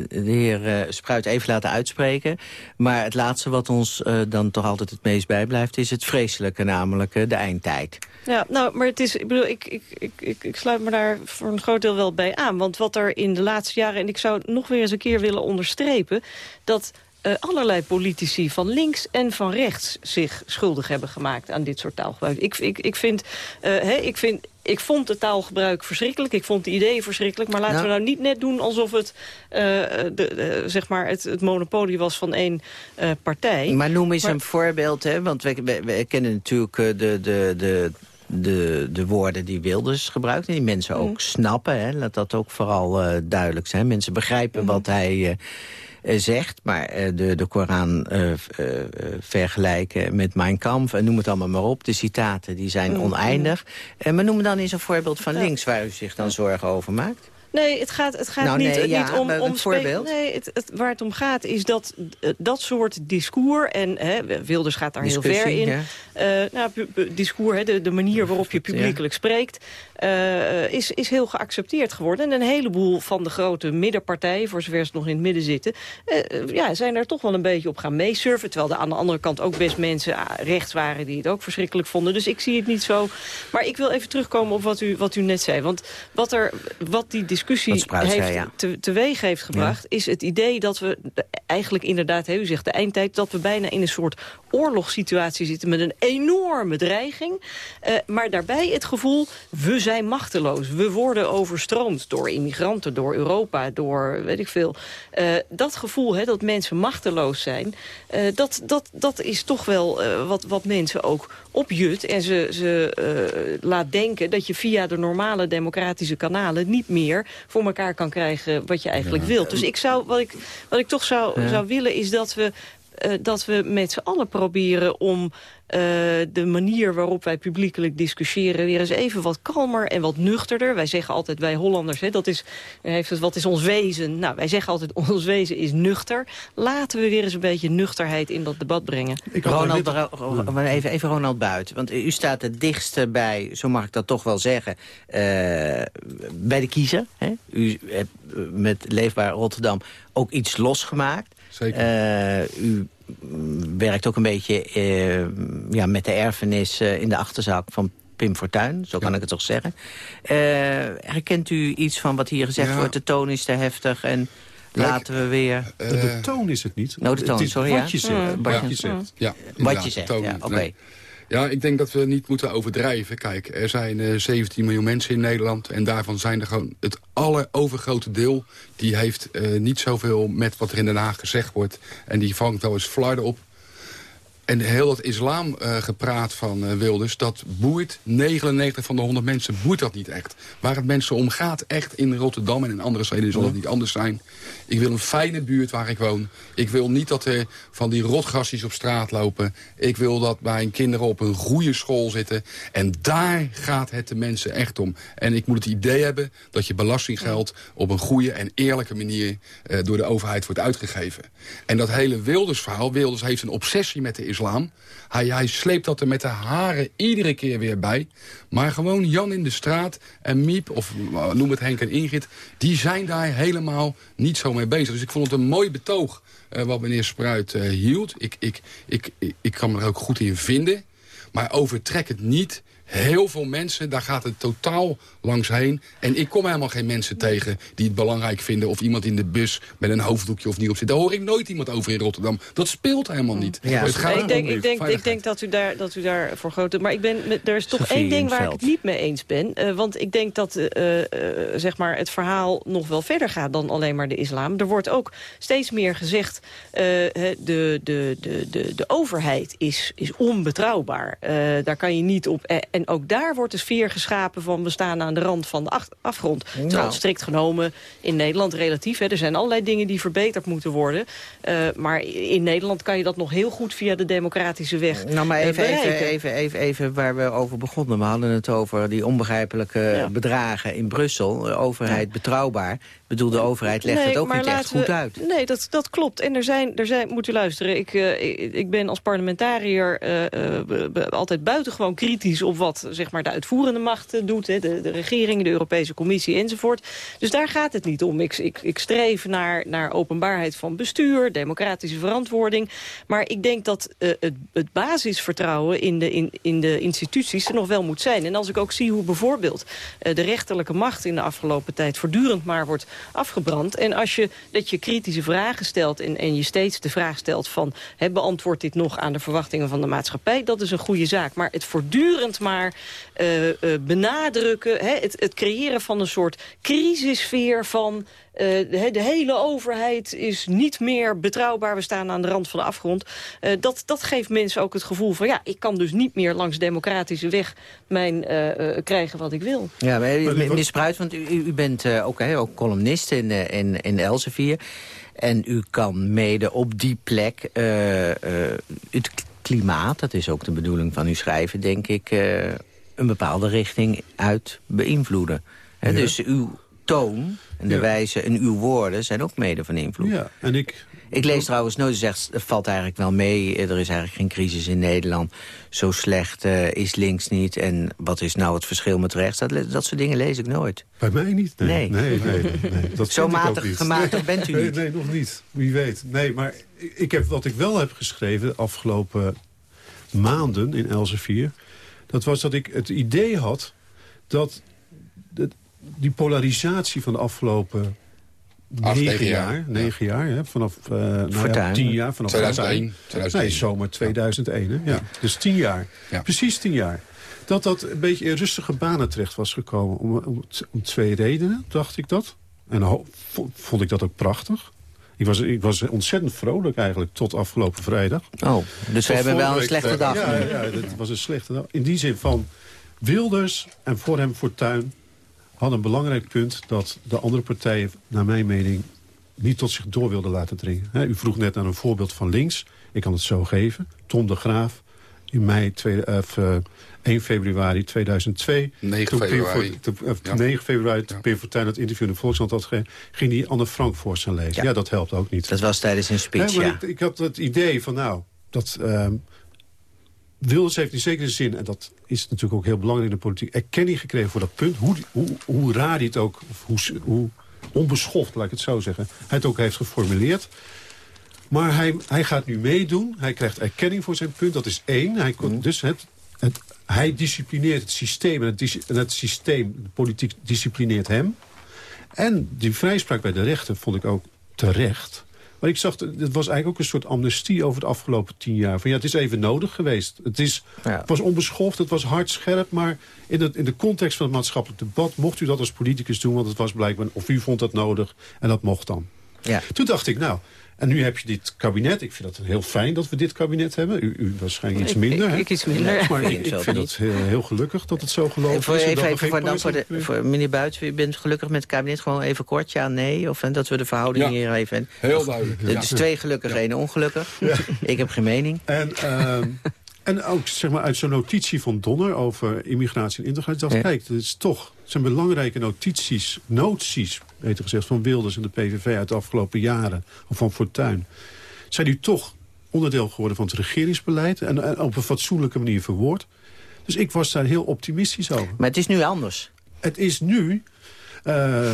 de heer Spruit even laten uitspreken. Maar het laatste wat ons eh, dan toch altijd het meest bijblijft... is het vreselijke, namelijk de eindtijd. Ja, nou, maar het is, ik bedoel, ik, ik, ik, ik, ik sluit me daar voor een groot deel wel bij aan. Want wat er in de laatste jaren, en ik zou nog weer eens een keer willen onderstrepen... dat eh, allerlei politici van links en van rechts zich schuldig hebben gemaakt aan dit soort taalgebruik. Ik, ik, ik, vind, eh, hè, ik, vind, ik vond het taalgebruik verschrikkelijk, ik vond de ideeën verschrikkelijk, maar laten we nou niet net doen alsof het, eh, de, de- zeg maar het, het monopolie was van één partij. Maar noem eens Maar- een voorbeeld, hè? want we, we, we kennen natuurlijk de, de, de, de, de woorden die Wilders gebruikt... en die mensen ook snappen. Hè? Laat dat ook vooral eh, duidelijk zijn. Mensen begrijpen Mhm. wat hij eh, eh, zegt... maar de, de Koran vergelijken met Mein Kampf... en noem het allemaal maar op. De citaten die zijn Mhm. oneindig. Eh, maar noem dan eens een voorbeeld van links... waar u zich dan zorgen over maakt. Nee, het gaat, het gaat Nou, niet, nee, niet ja, om, om voorbeeld. Nee, het, het, waar het om gaat is dat eh, dat soort discours... en hè, Wilders gaat daar heel ver in. eh, nou, discours, hè, de, de manier waarop je Ja. publiekelijk spreekt... eh, is, is heel geaccepteerd geworden. En een heleboel van de grote middenpartijen... voor zover ze nog in het midden zitten... eh, ja, zijn daar toch wel een beetje op gaan meesurfen. Terwijl er aan de andere kant ook best mensen ah, rechts waren... die het ook verschrikkelijk vonden. Dus ik zie het niet zo. Maar ik wil even terugkomen op wat u, wat u net zei. Want wat, er, wat die discussie Wat heeft zei, ja. te, teweeg heeft gebracht... is het idee dat we eigenlijk inderdaad, hè, u zegt de eindtijd... dat we bijna in een soort oorlogssituatie zitten met een enorme dreiging. Eh, maar daarbij het gevoel, we zijn machteloos. We worden overstroomd door immigranten, door Europa, door weet ik veel. Eh, dat gevoel hè, dat mensen machteloos zijn... eh, dat, dat, dat is toch wel eh, wat, wat mensen ook opjut. En ze, ze laat denken dat je via de normale democratische kanalen... niet meer voor elkaar kan krijgen wat je eigenlijk wilt. Dus ik zou, wat, ik, wat ik toch zou, zou willen is dat we eh, dat we met z'n allen proberen om eh, de manier waarop wij publiekelijk discussiëren... weer eens even wat kalmer en wat nuchterder. Wij zeggen altijd, wij Hollanders, hè, dat is, u heeft het, wat is ons wezen? Nou, wij zeggen altijd, ons wezen is nuchter. Laten we weer eens een beetje nuchterheid in dat debat brengen. Ik Ronald, Ro- Ro- even, even Ronald Buiten. Want u staat het dichtste bij, zo mag ik dat toch wel zeggen... eh, bij de kiezer. Hè? U hebt eh, met Leefbaar Rotterdam ook iets losgemaakt. Zeker. Eh, u mm, werkt ook een beetje eh, ja, met de erfenis eh, in de achterzak van Pim Fortuyn. Zo kan ik het toch zeggen. Herkent u iets van wat hier gezegd Ja. wordt? De toon is te heftig en Kijk, laten we weer... de toon is het niet. Nou, de toon, sorry, wat je zegt. Mm. Wat je zegt. Ja, Wat je zegt, ja, oké. Nee. Ja, ik denk dat we niet moeten overdrijven. Kijk, er zijn eh, 17 miljoen mensen in Nederland... en daarvan zijn er gewoon het allerovergrote deel... die heeft eh, niet zoveel met wat er in Den Haag gezegd wordt. En die vangt wel eens flarden op. En heel dat islamgepraat gepraat van eh, Wilders, dat boeit 99 van de 100 mensen, boeit dat niet echt. Waar het mensen om gaat, echt in Rotterdam en in andere steden zal het niet anders zijn. Ik wil een fijne buurt waar ik woon. Ik wil niet dat er van die rotgassies op straat lopen. Ik wil dat mijn kinderen op een goede school zitten. En daar gaat het de mensen echt om. En ik moet het idee hebben dat je belastinggeld op een goede en eerlijke manier eh, door de overheid wordt uitgegeven. En dat hele Wilders verhaal, Wilders heeft een obsessie met de islam. Hij, hij sleept dat er met de haren iedere keer weer bij. Maar gewoon Jan in de straat en Miep, of uh, noem het Henk en Ingrid... die zijn daar helemaal niet zo mee bezig. Dus ik vond het een mooi betoog eh, wat meneer Spruit eh, hield. Ik, ik, ik, ik, ik kan me er ook goed in vinden. Maar overtrek het niet. Heel veel mensen, daar gaat het totaal langs heen. En ik kom helemaal geen mensen tegen die het belangrijk vinden... of iemand in de bus met een hoofddoekje of niet op zit. Daar hoor ik nooit iemand over in Rotterdam. Dat speelt helemaal niet. Ja, het gaat ik, denk, om ik, denk, ik denk dat u daar, dat u daar voor groot... Maar ik ben, met- er is toch Sophie één ding waar ik het niet mee eens ben. Eh, want ik denk dat eh, eh, zeg maar het verhaal nog wel verder gaat dan alleen maar de islam. Er wordt ook steeds meer gezegd... eh, hè, de, de, de, de, de overheid is, is onbetrouwbaar. Eh, daar kan je niet op... eh, En ook daar wordt de sfeer geschapen van we staan aan de rand van de afgrond. Nou. Terwijl strikt genomen in Nederland relatief. Hè, er zijn allerlei dingen die verbeterd moeten worden. Uh, maar in Nederland kan je dat nog heel goed via de democratische weg Nou, maar even, even, even, even, even waar we over begonnen. We hadden het over die onbegrijpelijke bedragen in Brussel. Overheid betrouwbaar. Bedoel, de overheid legt het ook niet echt goed uit. Nee, dat, dat klopt. En er zijn, er zijn, moet u luisteren, ik, uh, ik, ik, ben als parlementariër uh, altijd buitengewoon kritisch op wat zeg maar, de uitvoerende macht doet. Hè, de, de regering, de Europese Commissie enzovoort. Dus daar gaat het niet om. Ik, ik, ik streef naar, naar openbaarheid van bestuur, democratische verantwoording. Maar ik denk dat uh, het, het basisvertrouwen in de, in, in de instituties er nog wel moet zijn. En als ik ook zie hoe bijvoorbeeld de rechterlijke macht in de afgelopen tijd voortdurend maar wordt afgebrand. En als je dat je kritische vragen stelt en, en je steeds de vraag stelt van... He, beantwoordt dit nog aan de verwachtingen van de maatschappij? Dat is een goede zaak. Maar het voortdurend maar uh, uh, benadrukken... He, het, het creëren van een soort crisissfeer van... Uh, de, de, hele overheid is niet meer betrouwbaar. We staan aan de rand van de afgrond. Uh, dat, dat geeft mensen ook het gevoel van... ja, ik kan dus niet meer langs democratische weg mijn, uh, krijgen wat ik wil. Ja, maar, meneer Spruit, want u, u bent ook, hè, ook columnist in, in, in Elsevier. En u kan mede op die plek het klimaat... dat is ook de bedoeling van uw schrijven, denk ik... een bepaalde richting uit beïnvloeden. Ja. Dus uw toon en de ja. wijze en uw woorden zijn ook mede van invloed. Ja, en ik... Ik lees trouwens nooit zegt, het valt eigenlijk wel mee. Er is eigenlijk geen crisis in Nederland. Zo slecht uh, is links niet. En wat is nou het verschil met rechts? Dat, dat soort dingen lees ik nooit. Bij mij niet. Nee. nee. nee, nee, nee. Dat Zo matig gematigd bent u niet. Nee, nee, nog niet. Wie weet. Nee, maar ik heb, wat ik wel heb geschreven de afgelopen maanden in Elsevier... dat was dat ik het idee had dat... dat die polarisatie van de afgelopen Acht, negen jaar, jaar, negen jaar hè, vanaf uh, nou ja, tien jaar, vanaf 2001, 2001. Nee, zomer 2001, hè? Ja. Dus tien jaar, ja. precies tien jaar. Dat dat een beetje in rustige banen terecht was gekomen. Om, om, om twee redenen, dacht ik dat. En vond ik dat ook prachtig. Ik was, ik was ontzettend vrolijk eigenlijk tot afgelopen vrijdag. Oh, dus we hebben wel een slechte dag. Ja, ja, ja, het was een slechte dag. In die zin van Wilders en voor hem Fortuyn had een belangrijk punt dat de andere partijen, naar mijn mening, niet tot zich door wilden laten dringen. He, u vroeg net naar een voorbeeld van links. Ik kan het zo geven. Tom de Graaf in mei twee, uh, 1 februari 2002. 9 februari. Ja. 9 februari, toen ja. Pim Fortuyn het interview in de Volkskrant had gegeven... ging hij Anne Frank voor zijn lezen. Ja. ja. dat helpt ook niet. Dat was tijdens een speech, nee, ja. Ik, ik, had het idee van, nou, dat... Uh, Wilders heeft in zekere zin, en dat is natuurlijk ook heel belangrijk in de politiek... erkenning gekregen voor dat punt. Hoe, hoe, hoe raar hij het ook, hoe, hoe onbeschoft, laat ik het zo zeggen... hij het ook heeft geformuleerd. Maar hij, hij gaat nu meedoen. Hij krijgt erkenning voor zijn punt. Dat is één. Hij, mm. dus het, het, hij disciplineert het systeem. En het, en het systeem, de politiek, disciplineert hem. En die vrijspraak bij de rechter vond ik ook terecht... Maar ik zag, het was eigenlijk ook een soort amnestie over de afgelopen tien jaar. Van ja, het is even nodig geweest. Het, is, ja. het was onbeschoft, het was hard scherp. Maar in de, in de context van het maatschappelijk debat... mocht u dat als politicus doen, want het was blijkbaar... of u vond dat nodig en dat mocht dan. Ja. Toen dacht ik, nou, en nu heb je dit kabinet. Ik vind het heel fijn dat we dit kabinet hebben. U, u waarschijnlijk iets minder. Ik, ik iets minder. Maar ik, ik vind het heel, heel, gelukkig dat het zo gelopen voor, is. Even, even voor, dan voor, de, voor meneer Buiten, u bent gelukkig met het kabinet gewoon even kort, ja, nee? Of en dat we de verhouding ja, hier even... Heel duidelijk. Het is twee gelukkig, één ongelukkig. Ik heb geen mening. En... Uh, En ook zeg maar, uit zo'n notitie van Donner over immigratie en integratie... dacht ja. kijk, het is toch het zijn belangrijke notities, noties, beter gezegd... van Wilders en de PVV uit de afgelopen jaren, of van Fortuyn... zijn nu toch onderdeel geworden van het regeringsbeleid... en, en op een fatsoenlijke manier verwoord. Dus ik was daar heel optimistisch over. Maar het is nu anders. Het is nu... Uh,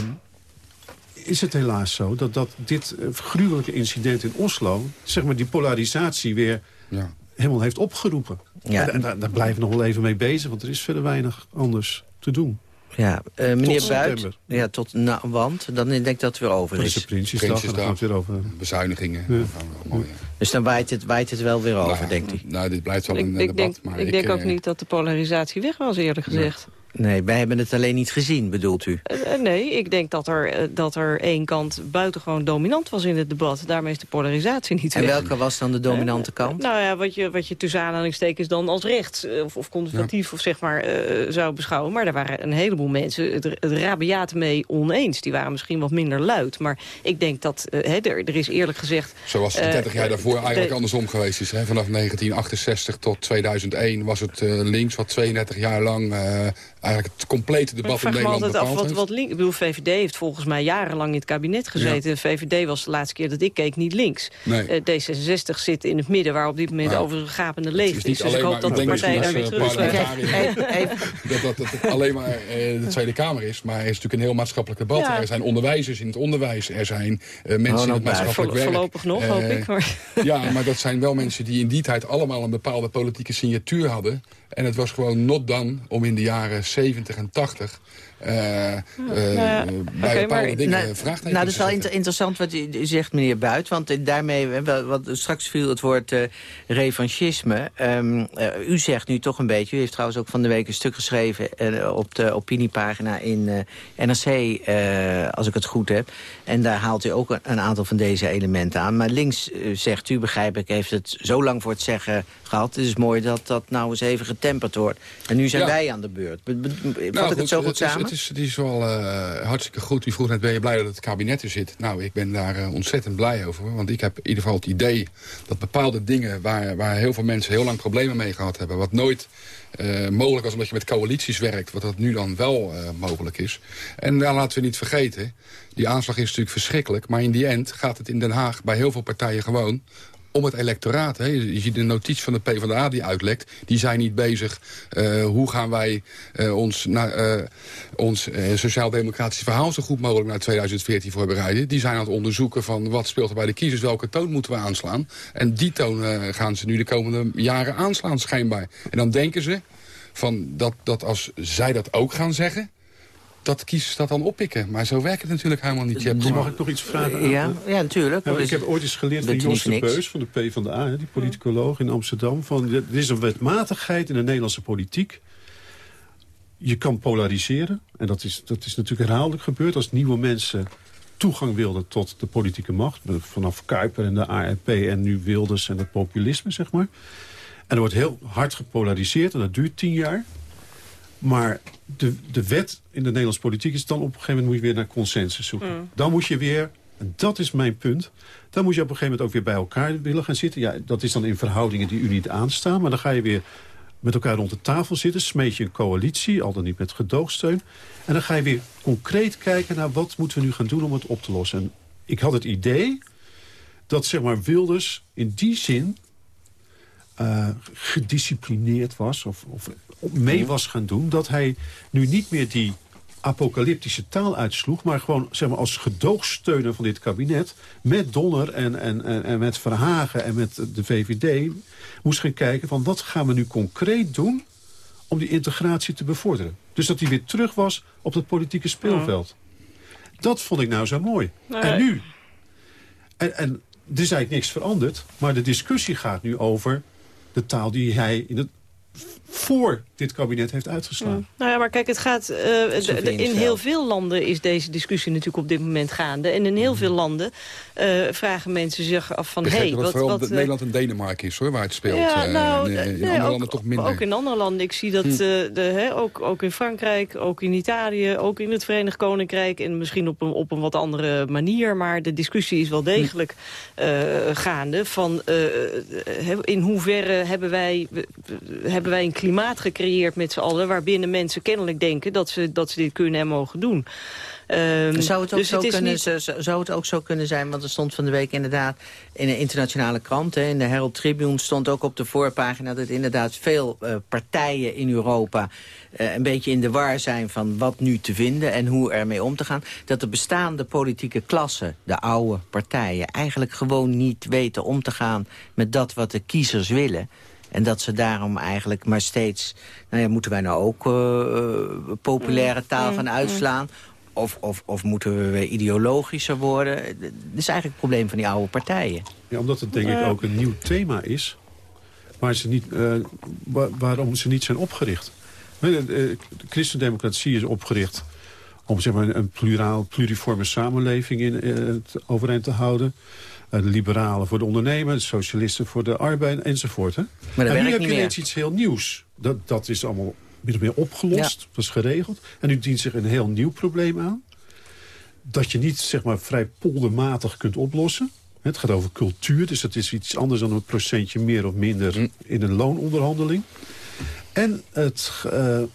is het helaas zo dat, dat dit uh, gruwelijke incident in Oslo... zeg maar die polarisatie weer... Ja helemaal heeft opgeroepen. Ja. En, en daar blijven we nog wel even mee bezig, want er is verder weinig anders te doen. Ja, uh, meneer Buit, ja, tot, nou, want dan denk ik dat het weer over is. is de Prinsjesdag, Prinsjesdag gaat weer over. bezuinigingen. Ja. Allemaal, ja. Dus dan waait het, waait het wel weer over, nou, denkt u? Nou, dit blijft wel ik, een ik debat. Denk, maar ik, ik denk ook niet dat de polarisatie weg was, eerlijk gezegd. Nee, wij hebben het alleen niet gezien, bedoelt u? Uh, nee, ik denk dat er, uh, dat er één kant buitengewoon dominant was in het debat. Daarmee is de polarisatie niet En weg. welke was dan de dominante kant? Nou ja, wat je, wat je tussen aanhalingstekens dan als rechts of, of conservatief ja. of zeg maar, zou beschouwen. Maar daar waren een heleboel mensen het, het rabiaat mee oneens. Die waren misschien wat minder luid. Maar ik denk dat, hè, er, er is eerlijk gezegd... Zoals het 30 jaar daarvoor eigenlijk de, andersom geweest is. Hè? Vanaf 1968 tot 2001 was het links wat 32 jaar lang eigenlijk het complete debat in Nederland altijd af wat, wat link, Ik bedoel, VVD heeft volgens mij jarenlang in het kabinet gezeten. Ja. VVD was de laatste keer dat ik keek niet links. Nee. Uh, D66 zit in het midden, waar op dit moment Nou, over een gapende leeg is. Dus ik hoop maar- dat de partij daar weer als, terug eh, is. dat, dat, dat het alleen maar eh, de Tweede Kamer is. Maar er is natuurlijk een heel maatschappelijk debat. Ja. Er zijn onderwijzers in het onderwijs. Er zijn eh, mensen in nog het bij. maatschappelijk werk. voorlopig nog, Eh, hoop ik. Maar, Ja, maar dat zijn wel mensen die in die tijd allemaal een bepaalde politieke signatuur hadden. En het was gewoon not done om in de jaren 70 en 80... eh, eh, ja. bij bepaalde maar- dingen Nou, vraagtekens nou, dat is wel inter- interessant wat u, u zegt, meneer Buit. Want eh, daarmee, wat, straks viel het woord eh, revanchisme. Ehm, eh, u zegt nu toch een beetje, u heeft trouwens ook van de week een stuk geschreven... eh, op de opiniepagina in eh, NRC, eh, als ik het goed heb. En daar haalt u ook een, een aantal van deze elementen aan. Maar links, zegt u, begrijp ik, heeft het zo lang voor het zeggen gehad. Het is mooi dat dat nou eens even getemperd wordt. En nu zijn Ja. wij aan de beurt. Be- be- Vat Nou, ik het zo goed het is, samen? Het is, wel eh, hartstikke goed. U vroeg net, ben je blij dat het kabinet er zit? Nou, ik ben daar eh, ontzettend blij over. Want ik heb in ieder geval het idee dat bepaalde dingen... waar, waar heel veel mensen heel lang problemen mee gehad hebben... wat nooit eh, mogelijk was omdat je met coalities werkt... wat dat nu dan wel mogelijk is. En dan laten we niet vergeten... die aanslag is natuurlijk verschrikkelijk... maar in die end gaat het in Den Haag bij heel veel partijen gewoon om het electoraat. Hè. Je ziet de notitie van de PvdA die uitlekt. Die zijn niet bezig. eh, hoe gaan wij eh, ons, eh, ons sociaal-democratisch verhaal zo goed mogelijk naar 2014 voorbereiden. Die zijn aan het onderzoeken van wat speelt er bij de kiezers. Welke toon moeten we aanslaan. En die toon gaan ze nu de komende jaren aanslaan schijnbaar. En dan denken ze van dat, dat als zij dat ook gaan zeggen... dat kiezers dat dan oppikken. Maar zo werkt het natuurlijk helemaal niet. Je hebt Mag ik nog iets vragen? Ja, ja, natuurlijk. Ja, Wat ik heb ooit eens geleerd van Jos de? Beus van de PvdA, hè, die politicoloog in Amsterdam. Van, er is een wetmatigheid in de Nederlandse politiek. Je kan polariseren. En dat is, dat is natuurlijk herhaaldelijk gebeurd. Als nieuwe mensen toegang wilden tot de politieke macht. Vanaf Kuiper en de ARP en nu Wilders en het populisme, zeg maar. En er wordt heel hard gepolariseerd en dat duurt tien jaar. Maar de, de wet in de Nederlandse politiek is dan op een gegeven moment moet je weer naar consensus zoeken. Dan moet je weer, en dat is mijn punt, dan moet je op een gegeven moment ook weer bij elkaar willen gaan zitten. Ja, dat is dan in verhoudingen die u niet aanstaan, maar dan ga je weer met elkaar rond de tafel zitten, smeet je een coalitie, al dan niet met gedoogsteun. En dan ga je weer concreet kijken naar wat moeten we nu gaan doen om het op te lossen. En ik had het idee dat zeg maar Wilders in die zin eh, gedisciplineerd was of, of mee was gaan doen... dat hij nu niet meer die apocalyptische taal uitsloeg... maar gewoon zeg maar, als gedoogsteuner van dit kabinet... met Donner en, en, en, en met Verhagen en met de VVD... moest gaan kijken van wat gaan we nu concreet doen... om die integratie te bevorderen. Dus dat hij weer terug was op het politieke speelveld. Dat vond ik nou zo mooi. Nee. En nu... En, en er is eigenlijk niks veranderd... maar de discussie gaat nu over de taal die hij in het, voor dit kabinet heeft uitgeslagen. Nou ja, maar kijk, het gaat... eh, in heel veel landen is deze discussie natuurlijk op dit moment gaande. En in heel veel landen eh, vragen mensen zich af van... Begrijp hey, dat wat, vooral wat, eh, Nederland en Denemarken is, hoor, waar het speelt. Ja, nou, in, in nee, andere ook, landen toch minder. Ook in andere landen. Ik zie dat eh, de, hè, ook, ook in Frankrijk, ook in Italië, ook in het Verenigd Koninkrijk... en misschien op een, op een wat andere manier. Maar de discussie is wel degelijk eh, gaande van... in hoeverre hebben wij, hebben wij een klimaat gecreëerd met z'n allen... waarbinnen mensen kennelijk denken dat ze, dat ze dit kunnen en mogen doen. Ehm, Zou het, ook dus zo kunnen, niet- zo- zo- zou het ook zo kunnen zijn, want er stond van de week inderdaad in een internationale krant, hè, in de Herald Tribune, stond ook op de voorpagina dat inderdaad veel eh, partijen in Europa eh, een beetje in de war zijn van wat nu te vinden en hoe ermee om te gaan. Dat de bestaande politieke klasse, de oude partijen, eigenlijk gewoon niet weten om te gaan met dat wat de kiezers willen. En dat ze daarom eigenlijk maar steeds... Nou ja, moeten wij nou ook eh, eh, populaire taal gaan uitslaan? Of, of, of moeten we weer ideologischer worden? Dat is eigenlijk het probleem van die oude partijen. Ja, omdat het denk ik ook een nieuw thema is... Waar ze niet, eh, wa- waarom ze niet zijn opgericht. De christendemocratie is opgericht om zeg maar, een pluraal, pluriforme samenleving in, uh, overeind te houden. Uh, de liberalen voor de ondernemer, de socialisten voor de arbeid enzovoort. Hè? Maar en nu heb je ineens iets heel nieuws. Dat, dat is allemaal min of meer opgelost, ja. dat is geregeld. En nu dient zich een heel nieuw probleem aan. Dat je niet zeg maar, vrij poldermatig kunt oplossen. Het gaat over cultuur, dus dat is iets anders dan een procentje meer of minder mm. in een loononderhandeling. En het, uh,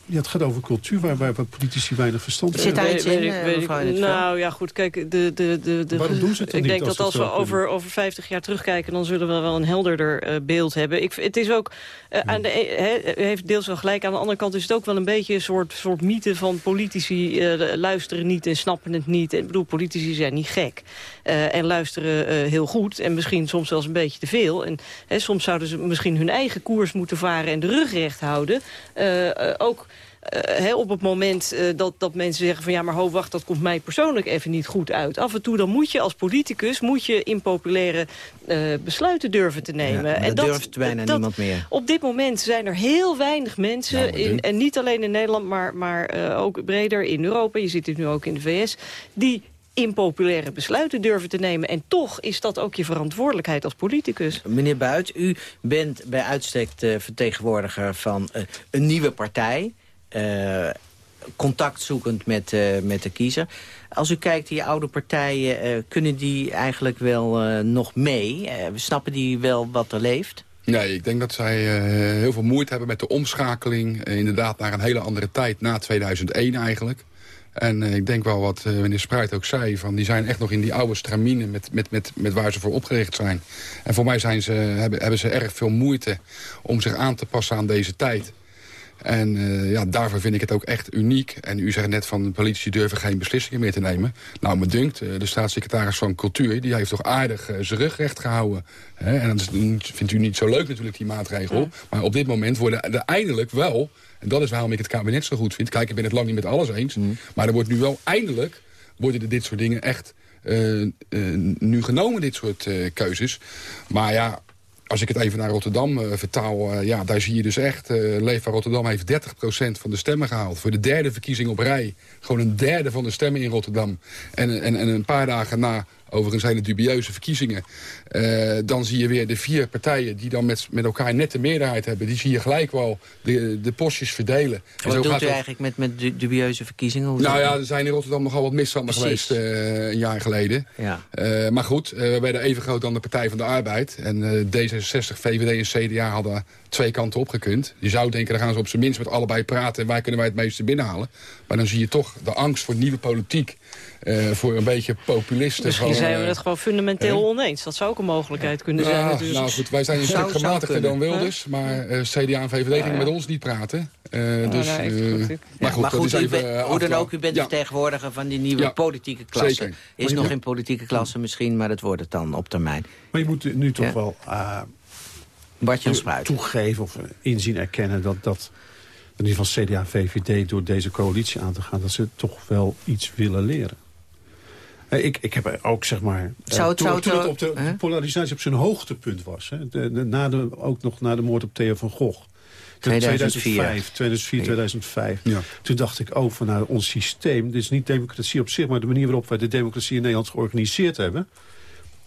ja, het gaat over cultuur waar, waar politici weinig verstand van hebben. Zit daar iets in, uh, Nou ja, goed, kijk, de, de, de, de, Waarom doen ze het ik denk dat als we over, over 50 jaar terugkijken... dan zullen we wel een helderder uh, beeld hebben. Ik, het is ook, uh, aan de, he, heeft deels wel gelijk. Aan de andere kant is het ook wel een beetje een soort, soort mythe van politici... luisteren niet en snappen het niet. Ik bedoel, politici zijn niet gek. En luisteren heel goed en misschien soms zelfs een beetje te veel. En he, soms zouden ze misschien hun eigen koers moeten varen... en de rug recht houden. Uh, ook op het moment uh, dat, dat mensen zeggen van ja, maar ho, wacht, dat komt mij persoonlijk even niet goed uit. Af en toe dan moet je als politicus moet je impopulaire uh, besluiten durven te nemen. Ja, en dat durft bijna dat, niemand meer. Op dit moment zijn er heel weinig mensen, nou, in, en niet alleen in Nederland, maar, maar ook breder in Europa, je ziet het nu ook in de VS, die impopulaire besluiten durven te nemen. En toch is dat ook je verantwoordelijkheid als politicus. Meneer Buit, u bent bij uitstek de vertegenwoordiger van uh, een nieuwe partij. Uh, contact zoekend met, uh, met de kiezer. Als u kijkt, die oude partijen, kunnen die eigenlijk wel nog mee? snappen die wel wat er leeft? Nee, ik denk dat zij heel veel moeite hebben met de omschakeling... inderdaad naar een hele andere tijd, na 2001 eigenlijk. En uh, ik denk wel wat uh, meneer Spruit ook zei... Van die zijn echt nog in die oude stramine met, met, met, met waar ze voor opgericht zijn. En voor mij zijn ze, hebben, hebben ze erg veel moeite om zich aan te passen aan deze tijd. En uh, ja, daarvoor vind ik het ook echt uniek. En u zegt net van de politici durven geen beslissingen meer te nemen. Nou, me dunkt, de staatssecretaris van Cultuur... die heeft toch aardig zijn rug recht gehouden. Hè? En dat vindt u niet zo leuk natuurlijk, die maatregel. Ja. Maar op dit moment worden er eindelijk wel... En dat is waarom ik het kabinet zo goed vind. Kijk, ik ben het lang niet met alles eens. Mm. Maar er wordt nu wel eindelijk... worden er dit soort dingen echt uh, nu genomen, dit soort keuzes. Maar ja, als ik het even naar Rotterdam uh, vertaal... Uh, ja, daar zie je dus echt... Uh, Leef van Rotterdam heeft 30% van de stemmen gehaald. Voor de derde verkiezing op rij. Gewoon een derde van de stemmen in Rotterdam. En, en, en een paar dagen na overigens hele dubieuze verkiezingen. Uh, dan zie je weer de vier partijen die dan met, met elkaar net de meerderheid hebben. Die zie je gelijk wel de, de postjes verdelen. Wat doet u eigenlijk met, met dubieuze verkiezingen? Hoe nou ja, er zijn in Rotterdam nogal wat misstanden geweest uh, een jaar geleden. Ja. Uh, maar goed, we werden even groot dan de Partij van de Arbeid. En D66, VVD en CDA hadden twee kanten opgekund. Je zou denken, dan gaan ze op zijn minst met allebei praten... en waar kunnen wij het meeste binnenhalen. Maar dan zie je toch de angst voor nieuwe politiek... Uh, voor een beetje populisten. Misschien van, zijn we het gewoon fundamenteel uh, oneens. Dat zou ook een mogelijkheid kunnen zijn. Ja, nou goed, wij zijn een stuk gematigder dan Wilders. Maar uh, CDA en VVD gingen met ons niet praten. Oh, dus, goed, maar goed, maar u ben, hoe dan ook, u bent ja. vertegenwoordiger van die nieuwe ja, politieke klasse. Zeker. Is nog geen politieke klasse misschien, maar dat wordt het dan op termijn. Maar je moet nu toch wel toegeven of inzien erkennen dat... dat in ieder geval CDA en VVD door deze coalitie aan te gaan... dat ze toch wel iets willen leren. Ik, ik heb ook, zeg maar... Zou het, toen, zou toen het, op de, de, polarisatie op zijn hoogtepunt was... Hè, de, de, na de, ook nog na de moord op Theo van Gogh... 2004. 2005, 2004, 2005. Ja. Toen dacht ik ook van nou, ons systeem... dit is niet democratie op zich... maar de manier waarop wij de democratie in Nederland georganiseerd hebben...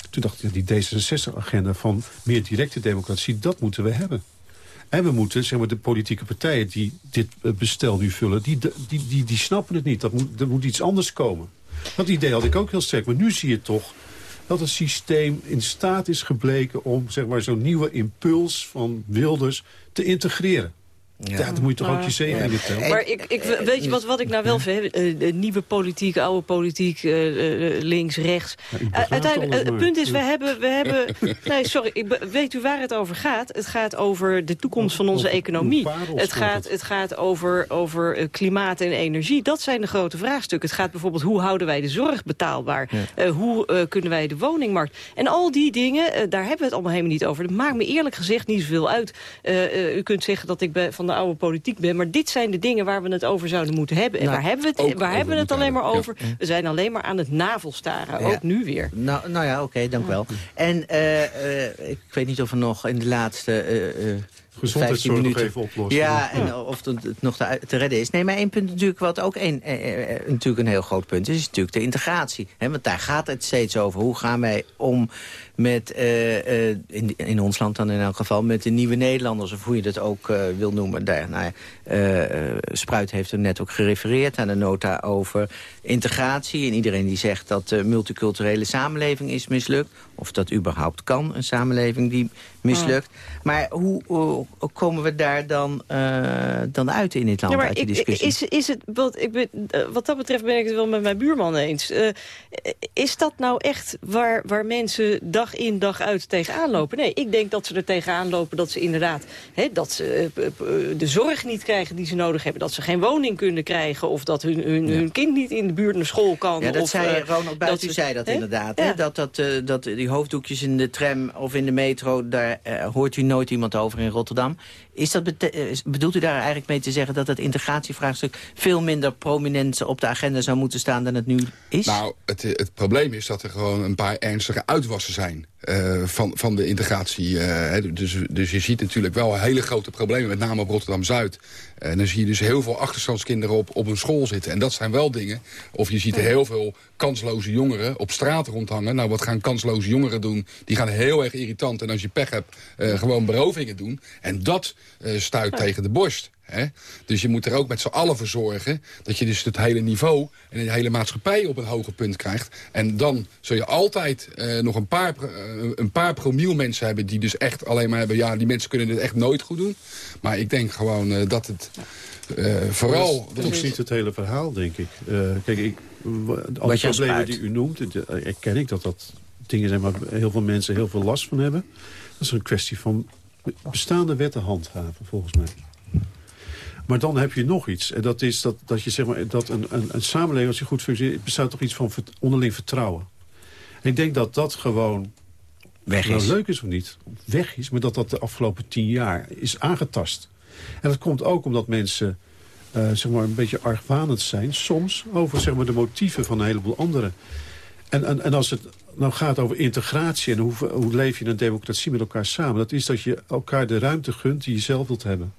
toen dacht ik, die D66-agenda van meer directe democratie... dat moeten we hebben. En we moeten, zeg maar, de politieke partijen die dit bestel nu vullen... die, die, die, die snappen het niet. Dat moet, er moet iets anders komen. Dat idee had ik ook heel sterk. Maar nu zie je toch dat het systeem in staat is gebleken... om zeg maar, zo'n nieuwe impuls van Wilders te integreren. Ja. ja, dan moet je toch maar, ook je tellen. Maar ik, ik, weet je wat, wat ik nou wel vind? Uh, nieuwe politiek, oude politiek, uh, links, rechts. Ja, Uiteindelijk, het punt is, we hebben... We hebben nee, sorry, ik, weet u waar het over gaat? Het gaat over de toekomst van onze economie. Het gaat, het gaat over, over klimaat en energie. Dat zijn de grote vraagstukken. Het gaat bijvoorbeeld, hoe houden wij de zorg betaalbaar? Hoe kunnen wij de woningmarkt? En al die dingen, daar hebben we het allemaal helemaal niet over. Dat maakt me eerlijk gezegd niet zoveel uit. u kunt zeggen dat ik ben van de oude politiek ben. Maar dit zijn de dingen waar we het over zouden moeten hebben. En nou, waar hebben we het, waar hebben we het alleen maar over? Ja. We zijn alleen maar aan het navelstaren. Ja. Ook nu weer. Nou, nou ja, oké, okay, dank wel. En uh, uh, ik weet niet of er nog in de laatste... Uh, gezondheidszorg nog even oplossen. Ja, en of het, het nog te, te redden is. Nee, maar één punt natuurlijk, wat ook een, eh, eh, natuurlijk een heel groot punt is... is natuurlijk de integratie. Hè, want daar gaat het steeds over. Hoe gaan wij om met, eh, eh, in, in ons land dan in elk geval... met de nieuwe Nederlanders, of hoe je dat ook eh, wil noemen. Daar, nou, ja, eh, eh, Spruit heeft er net ook gerefereerd aan de nota over integratie. En iedereen die zegt dat de multiculturele samenleving is mislukt... of dat überhaupt kan, een samenleving die mislukt. Maar hoe, hoe komen we daar dan, eh, dan uit in dit land, Ja, maar uit die discussie? is, is het, wat, ik ben, eh, wat dat betreft ben ik het wel met mijn buurman eens. Eh, is dat nou echt waar, waar mensen dag in dag uit tegenaan lopen? Nee, ik denk dat ze er tegenaan lopen dat ze inderdaad... Hè, dat ze de zorg niet krijgen die ze nodig hebben. Dat ze geen woning kunnen krijgen. Of dat hun, hun, hun kind niet in de buurt naar school kan. Ja, dat of, zei Ronald Buit, dat u ze- zei dat hè? inderdaad. Ja. Hè? Dat, dat, dat die hoofddoekjes in de tram of in de metro, daar hoort u nooit iemand over in Rotterdam. Is dat eh, bedoelt u daar eigenlijk mee te zeggen dat het integratievraagstuk veel minder prominent op de agenda zou moeten staan dan het nu is? Nou, het, het probleem is dat er gewoon een paar ernstige uitwassen zijn eh, van, van de integratie. eh, hè. dus, dus je ziet natuurlijk wel hele grote problemen, met name op Rotterdam-Zuid. En dan zie je dus heel veel achterstandskinderen op, op een school zitten. En dat zijn wel dingen. Of je ziet heel veel kansloze jongeren op straat rondhangen. Nou, wat gaan kansloze jongeren doen? Die gaan heel erg irritant en als je pech hebt, eh, gewoon berovingen doen. En dat eh, stuit tegen de borst. Hè? Dus je moet er ook met z'n allen voor zorgen... dat je dus het hele niveau en de hele maatschappij op een hoger punt krijgt. En dan zul je altijd eh, nog een paar, eh, een paar promiel mensen hebben... die dus echt alleen maar hebben... ja, die mensen kunnen dit echt nooit goed doen. Maar ik denk gewoon eh, dat het eh, vooral... Dat is niet het hele verhaal, denk ik. Eh, kijk, ik, Wat je problemen die u noemt, het, eh, erken ik dat dat dingen zijn waar heel veel mensen heel veel last van hebben. Dat is een kwestie van bestaande wetten handhaven, volgens mij. Maar dan heb je nog iets. En dat is dat, dat je zeg maar, dat een, een, een samenleving, als je goed functioneert, bestaat toch iets van onderling vertrouwen. En ik denk dat dat gewoon Weg nou is. leuk is of niet, weg is, maar dat dat de afgelopen tien jaar is aangetast. En dat komt ook omdat mensen eh, zeg maar een beetje argwanend zijn, soms, over zeg maar, de motieven van een heleboel anderen. En, en, en als het nou gaat over integratie en hoe, hoe leef je in een democratie met elkaar samen, dat is dat je elkaar de ruimte gunt die je zelf wilt hebben.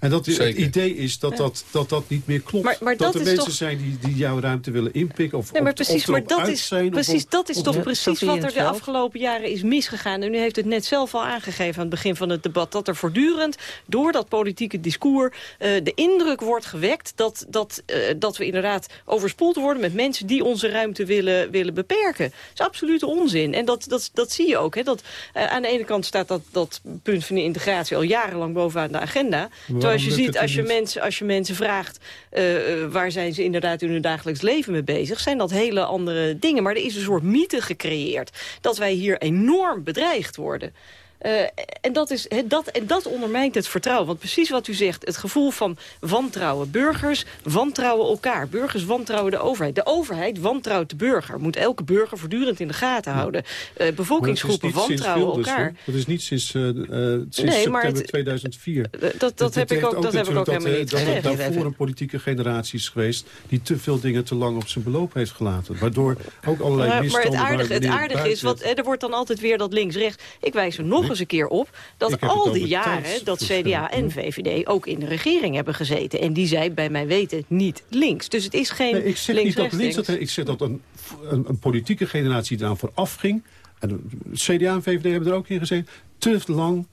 En dat is, het idee is dat, dat, dat dat niet meer klopt. Maar- maar dat, dat er mensen toch- zijn die, die jouw ruimte willen inpikken. Of, Nee, maar of- precies, of maar dat uit is, zijn, precies, op- dat is toch Ja, precies wat er de afgelopen jaren is misgegaan. En u heeft het net zelf al aangegeven aan het begin van het debat... dat er voortdurend door dat politieke discours eh, de indruk wordt gewekt... Dat, dat, eh, dat we inderdaad overspoeld worden met mensen die onze ruimte willen, willen beperken. Dat is absolute onzin. En dat, dat, dat zie je ook. Hè, dat, eh, aan de ene kant staat dat, dat punt van de integratie al jarenlang bovenaan de agenda. Terwijl als je ziet, als je, niet? mensen, als je mensen vraagt... eh, eh, waar zijn ze inderdaad in hun dagelijks leven mee bezig... zijn dat hele andere dingen. Maar er is een soort mythe gecreëerd... dat wij hier enorm bedreigd worden. Eh, en, dat is, dat, en dat ondermijnt het vertrouwen. Want precies wat u zegt, het gevoel van wantrouwen. Burgers wantrouwen elkaar. Burgers wantrouwen de overheid. De overheid wantrouwt de burger. Moet elke burger voortdurend in de gaten houden. Eh, Maar bevolkingsgroepen wantrouwen Wilders, elkaar. hoor. Dat is niet sinds, eh, sinds Nee, maar september het- 2004. Eh, dat dat heb ik ook, dat heb ik ook helemaal niet dat, gezegd. Dat er daarvoor een politieke generatie is geweest... die te veel dingen te lang op zijn beloop heeft gelaten. Waardoor ook allerlei Maar, maar misstanden... het aardige, het aardige is, wat, er wordt dan altijd weer dat links-rechts. Ik wijs er nog eens een keer op dat al die jaren dat. CDA en VVD ook in de regering hebben gezeten. En die zijn bij mij weten niet links. Dus het is geen Nee, ik zeg niet dat links... Dat, ik zeg dat een, een, een politieke generatie eraan vooraf ging. En de CDA en VVD hebben er ook in gezeten. Te lang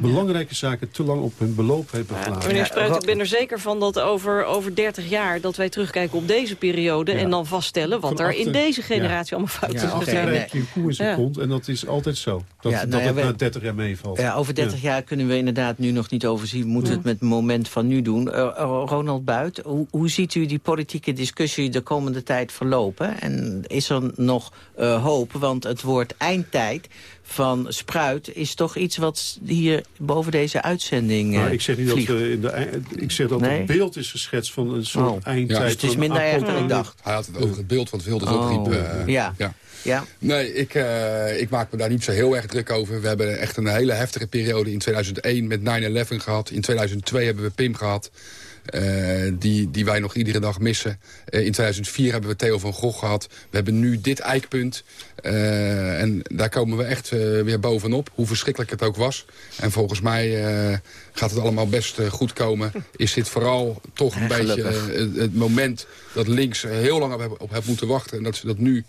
belangrijke zaken te lang op hun beloop hebben gelaten. Meneer Ja, Spruit, ik ben er zeker van dat over, over 30 jaar... dat wij terugkijken op deze periode Ja. en dan vaststellen... wat Van er in deze generatie allemaal fout Ja, is nee. krijg je een koe in zijn Ja. kont en dat is altijd zo. Dat, Ja, dat nou ja, het we- na 30 jaar meevalt. Ja, over 30 jaar kunnen we inderdaad nu nog niet overzien. We moeten het met het moment van nu doen. Eh, eh, Ronald Buit, hoe, hoe ziet u die politieke discussie de komende tijd verlopen? En is er nog eh, hoop? Want het woord eindtijd van Spruit is toch iets wat hier boven deze uitzending eh, Maar ik zeg niet vliegt. dat we in de ik zeg dat Nee? het beeld is geschetst van een soort Oh. eindtijd. Ja, dus het is minder erg dan ik dacht. Hij had het over het beeld wat Wilders Oh, opriep. eh, ja. ja. Ja, Nee, ik, eh, ik maak me daar niet zo heel erg druk over. We hebben echt een hele heftige periode in 2001 met 9-11 gehad. In 2002 hebben we PIM gehad. Die, die wij nog iedere dag missen. in 2004 hebben we Theo van Gogh gehad. We hebben nu dit eikpunt. en daar komen we echt weer bovenop, hoe verschrikkelijk het ook was. En volgens mij gaat het allemaal best goed komen. Is dit vooral toch een beetje het, moment dat links heel lang op, op heeft moeten wachten. En dat ze dat nu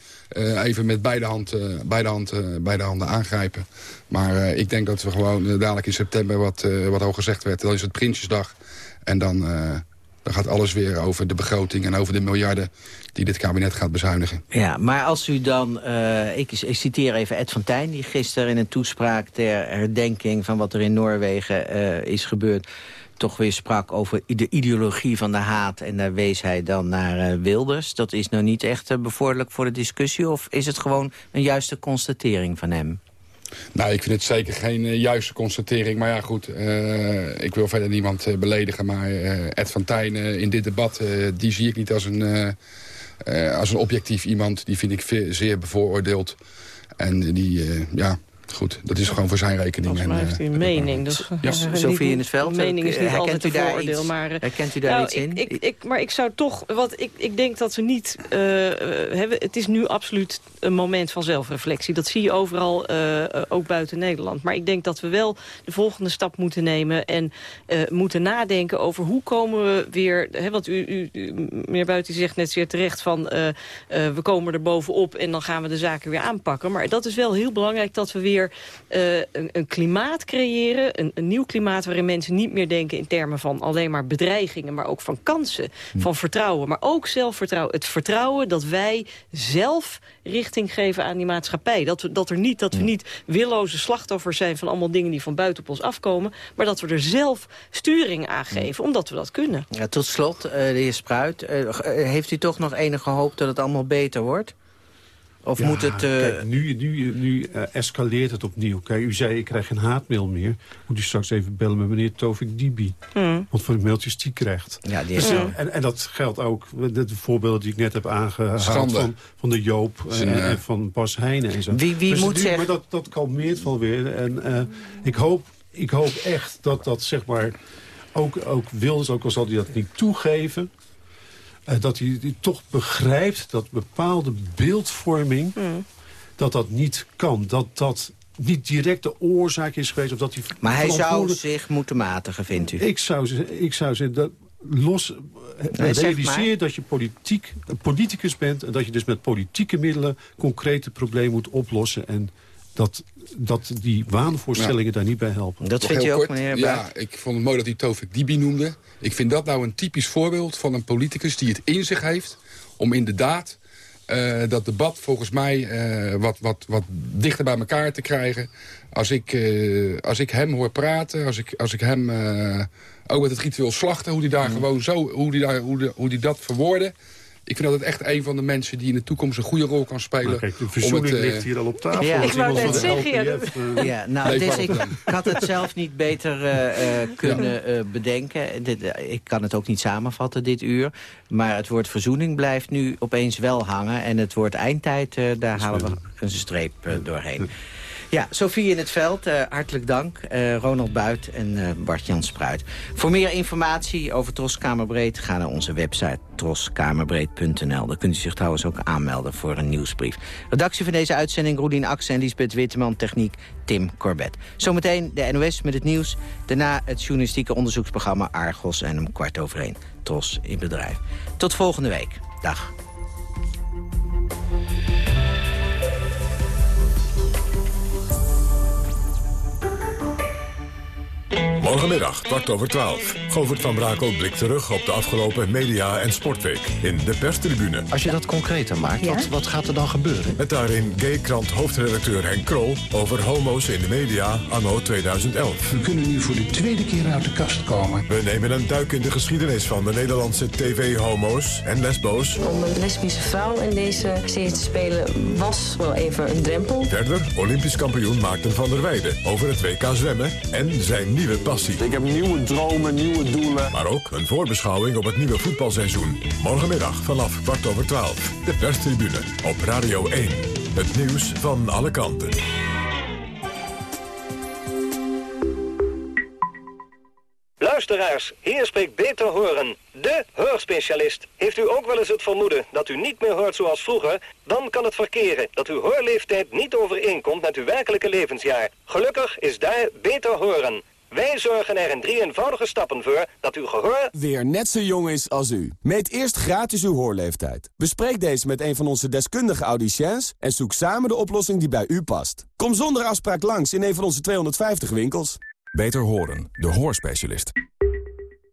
even met beide, hand, beide, hand, beide handen aangrijpen. Maar ik denk dat we gewoon dadelijk in september, wat, wat al gezegd werd... dan is het Prinsjesdag. En dan, dan gaat alles weer over de begroting en over de miljarden die dit kabinet gaat bezuinigen. Ja, maar als u dan, uh, ik, ik, citeer even Ed van Tijn... die gisteren in een toespraak ter herdenking van wat er in Noorwegen uh, is gebeurd... toch weer sprak over de ideologie van de haat... en daar wees hij dan naar uh, Wilders. Dat is nou niet echt bevorderlijk voor de discussie... of is het gewoon een juiste constatering van hem? Nou, ik vind het zeker geen uh, juiste constatering. Maar ja, goed, uh, ik wil verder niemand uh, beledigen. Maar Ed van Tijn in dit debat, die zie ik niet als een, als een objectief iemand. Die vind ik zeer bevooroordeeld. En die, ja, goed, dat is gewoon voor zijn rekening. Volgens mij heeft hij een mening. Dus, ja. Sofie in het veld. mening is niet altijd een vooroordeel. Maar, herkent u daar nou, iets in? Ik, ik, maar ik zou toch... Wat, ik, ik denk dat we niet... Uh, hebben, het is nu absoluut een moment van zelfreflectie. Dat zie je overal, uh, ook buiten Nederland. Maar ik denk dat we wel de volgende stap moeten nemen... en uh, moeten nadenken over hoe komen we weer... Hè, want u, u, u, meneer Buiten zegt net zeer terecht van... we komen er bovenop en dan gaan we de zaken weer aanpakken. Maar dat is wel heel belangrijk dat we weer uh, een, een, klimaat creëren. Een, een, nieuw klimaat waarin mensen niet meer denken in termen van alleen maar bedreigingen. Maar ook van kansen, hm. van vertrouwen. Maar ook zelfvertrouwen. Het vertrouwen dat wij zelf richting geven aan die maatschappij. Dat we, dat er niet, dat we hm. niet willoze slachtoffers zijn van allemaal dingen die van buiten op ons afkomen. Maar dat we er zelf sturing aan hm. geven, omdat we dat kunnen. Ja, tot slot, uh, de heer Spruit. Uh, heeft u toch nog enige hoop dat het allemaal beter wordt? Of moet het... Uh... Kijk, nu nu, nu uh, escaleert het opnieuw. Kijk, u zei, ik krijg geen haatmail meer. Moet u straks even bellen met meneer Tovik Dibi. Mm. Want van de mailtjes die krijgt. Ja, die is dus, en, en, dat geldt ook, de, de, voorbeelden die ik net heb aangehaald... Van, van de Joop en, en, eh, van Bas Heijnen en zo. Wie, wie dus moet zeggen... Maar dat, dat kalmeert wel weer. En ik, hoop, ik hoop echt dat dat, zeg maar... Ook, ook Wilders, ook al zal hij dat niet toegeven... Uh, dat hij, hij, toch begrijpt dat bepaalde beeldvorming... Mm. dat dat niet kan. Dat dat niet direct de oorzaak is geweest. Of dat hij maar hij zou zich moeten matigen, vindt u? Ik zou, ik zou zeggen, dat los, nee, realiseer dat je politiek, politicus bent... en dat je dus met politieke middelen concrete problemen moet oplossen... en dat, dat die waanvoorstellingen daar niet bij helpen. Dat vind je ook, meneer Ja, ik vond het mooi dat hij Tovik Dibi noemde. Ik vind dat nou een typisch voorbeeld van een politicus die het in zich heeft... om inderdaad uh, dat debat volgens mij uh, wat, wat, wat dichter bij elkaar te krijgen. Als ik, uh, als ik hem hoor praten, als ik, als ik hem ook met het ritueel slachten... hoe die daar mm. gewoon zo, hoe die, daar, hoe, die, hoe die dat verwoorden ik vind dat het echt een van de mensen die in de toekomst een goede rol kan spelen. Nou, kijk, de verzoening het, ligt hier al op tafel. Ja. Ik wou net zeggen. Ja, uh, ja, nou, dus ik, had het zelf niet beter uh, kunnen ja. bedenken. Dit, ik kan het ook niet samenvatten dit uur. Maar het woord verzoening blijft nu opeens wel hangen. En het woord eindtijd, daar halen we een streep doorheen. Ja, Sofie in het veld, uh, hartelijk dank. Uh, Ronald Buit en uh, Bart-Jan Spruit. Voor meer informatie over Tros Kamerbreed... ga naar onze website troskamerbreed.nl. Daar kunt u zich trouwens ook aanmelden voor een nieuwsbrief. Redactie van deze uitzending Roelien Aks en Lisbeth Witteman. Techniek Tim Corbett. Zometeen de NOS met het nieuws. Daarna het journalistieke onderzoeksprogramma Argos en om kwart over één. Tros in bedrijf. Tot volgende week. Dag. Morgenmiddag, kwart over twaalf. Govert van Brakel blikt terug op de afgelopen media- en sportweek in de perstribune. Als je dat concreter maakt, wat, wat gaat er dan gebeuren? Met daarin Gay-krant hoofdredacteur Henk Krol over homo's in de media anno 2011. We kunnen nu voor de tweede keer uit de kast komen. We nemen een duik in de geschiedenis van de Nederlandse tv-homo's en lesbo's. Om een lesbische vrouw in deze serie te spelen was wel even een drempel. Verder Olympisch kampioen Maarten van der Weijden over het WK zwemmen en zijn nieuwe passie ik heb nieuwe dromen, nieuwe doelen. Maar ook een voorbeschouwing op het nieuwe voetbalseizoen. Morgenmiddag vanaf kwart over twaalf. De perstribune op Radio 1. Het nieuws van alle kanten. Luisteraars, hier spreekt Beter Horen, de hoorspecialist. Heeft u ook wel eens het vermoeden dat u niet meer hoort zoals vroeger? Dan kan het verkeren dat uw hoorleeftijd niet overeenkomt met uw werkelijke levensjaar. Gelukkig is daar Beter Horen. Wij zorgen er in drie eenvoudige stappen voor dat uw gehoor... weer net zo jong is als u. Meet eerst gratis uw hoorleeftijd. Bespreek deze met een van onze deskundige audiciëns... en zoek samen de oplossing die bij u past. Kom zonder afspraak langs in een van onze 250 winkels. Beter horen, de hoorspecialist.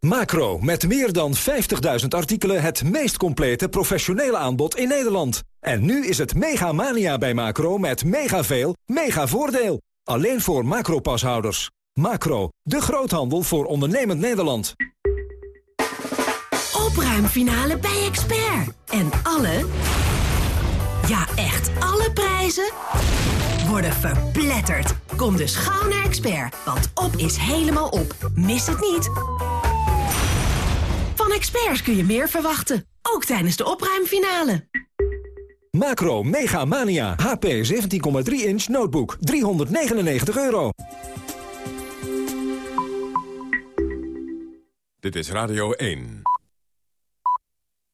Macro, met meer dan 50.000 artikelen het meest complete professionele aanbod in Nederland. En nu is het mega mania bij Macro met mega veel, mega voordeel. Alleen voor Macro-pashouders. Macro, de groothandel voor ondernemend Nederland. Opruimfinale bij Expert. En alle, ja echt alle prijzen worden verpletterd. Kom dus gauw naar Expert, want op is helemaal op. Mis het niet. Van experts kun je meer verwachten, ook tijdens de opruimfinale. Macro Mega Mania HP 17,3 inch notebook 399 euro. Dit is Radio 1.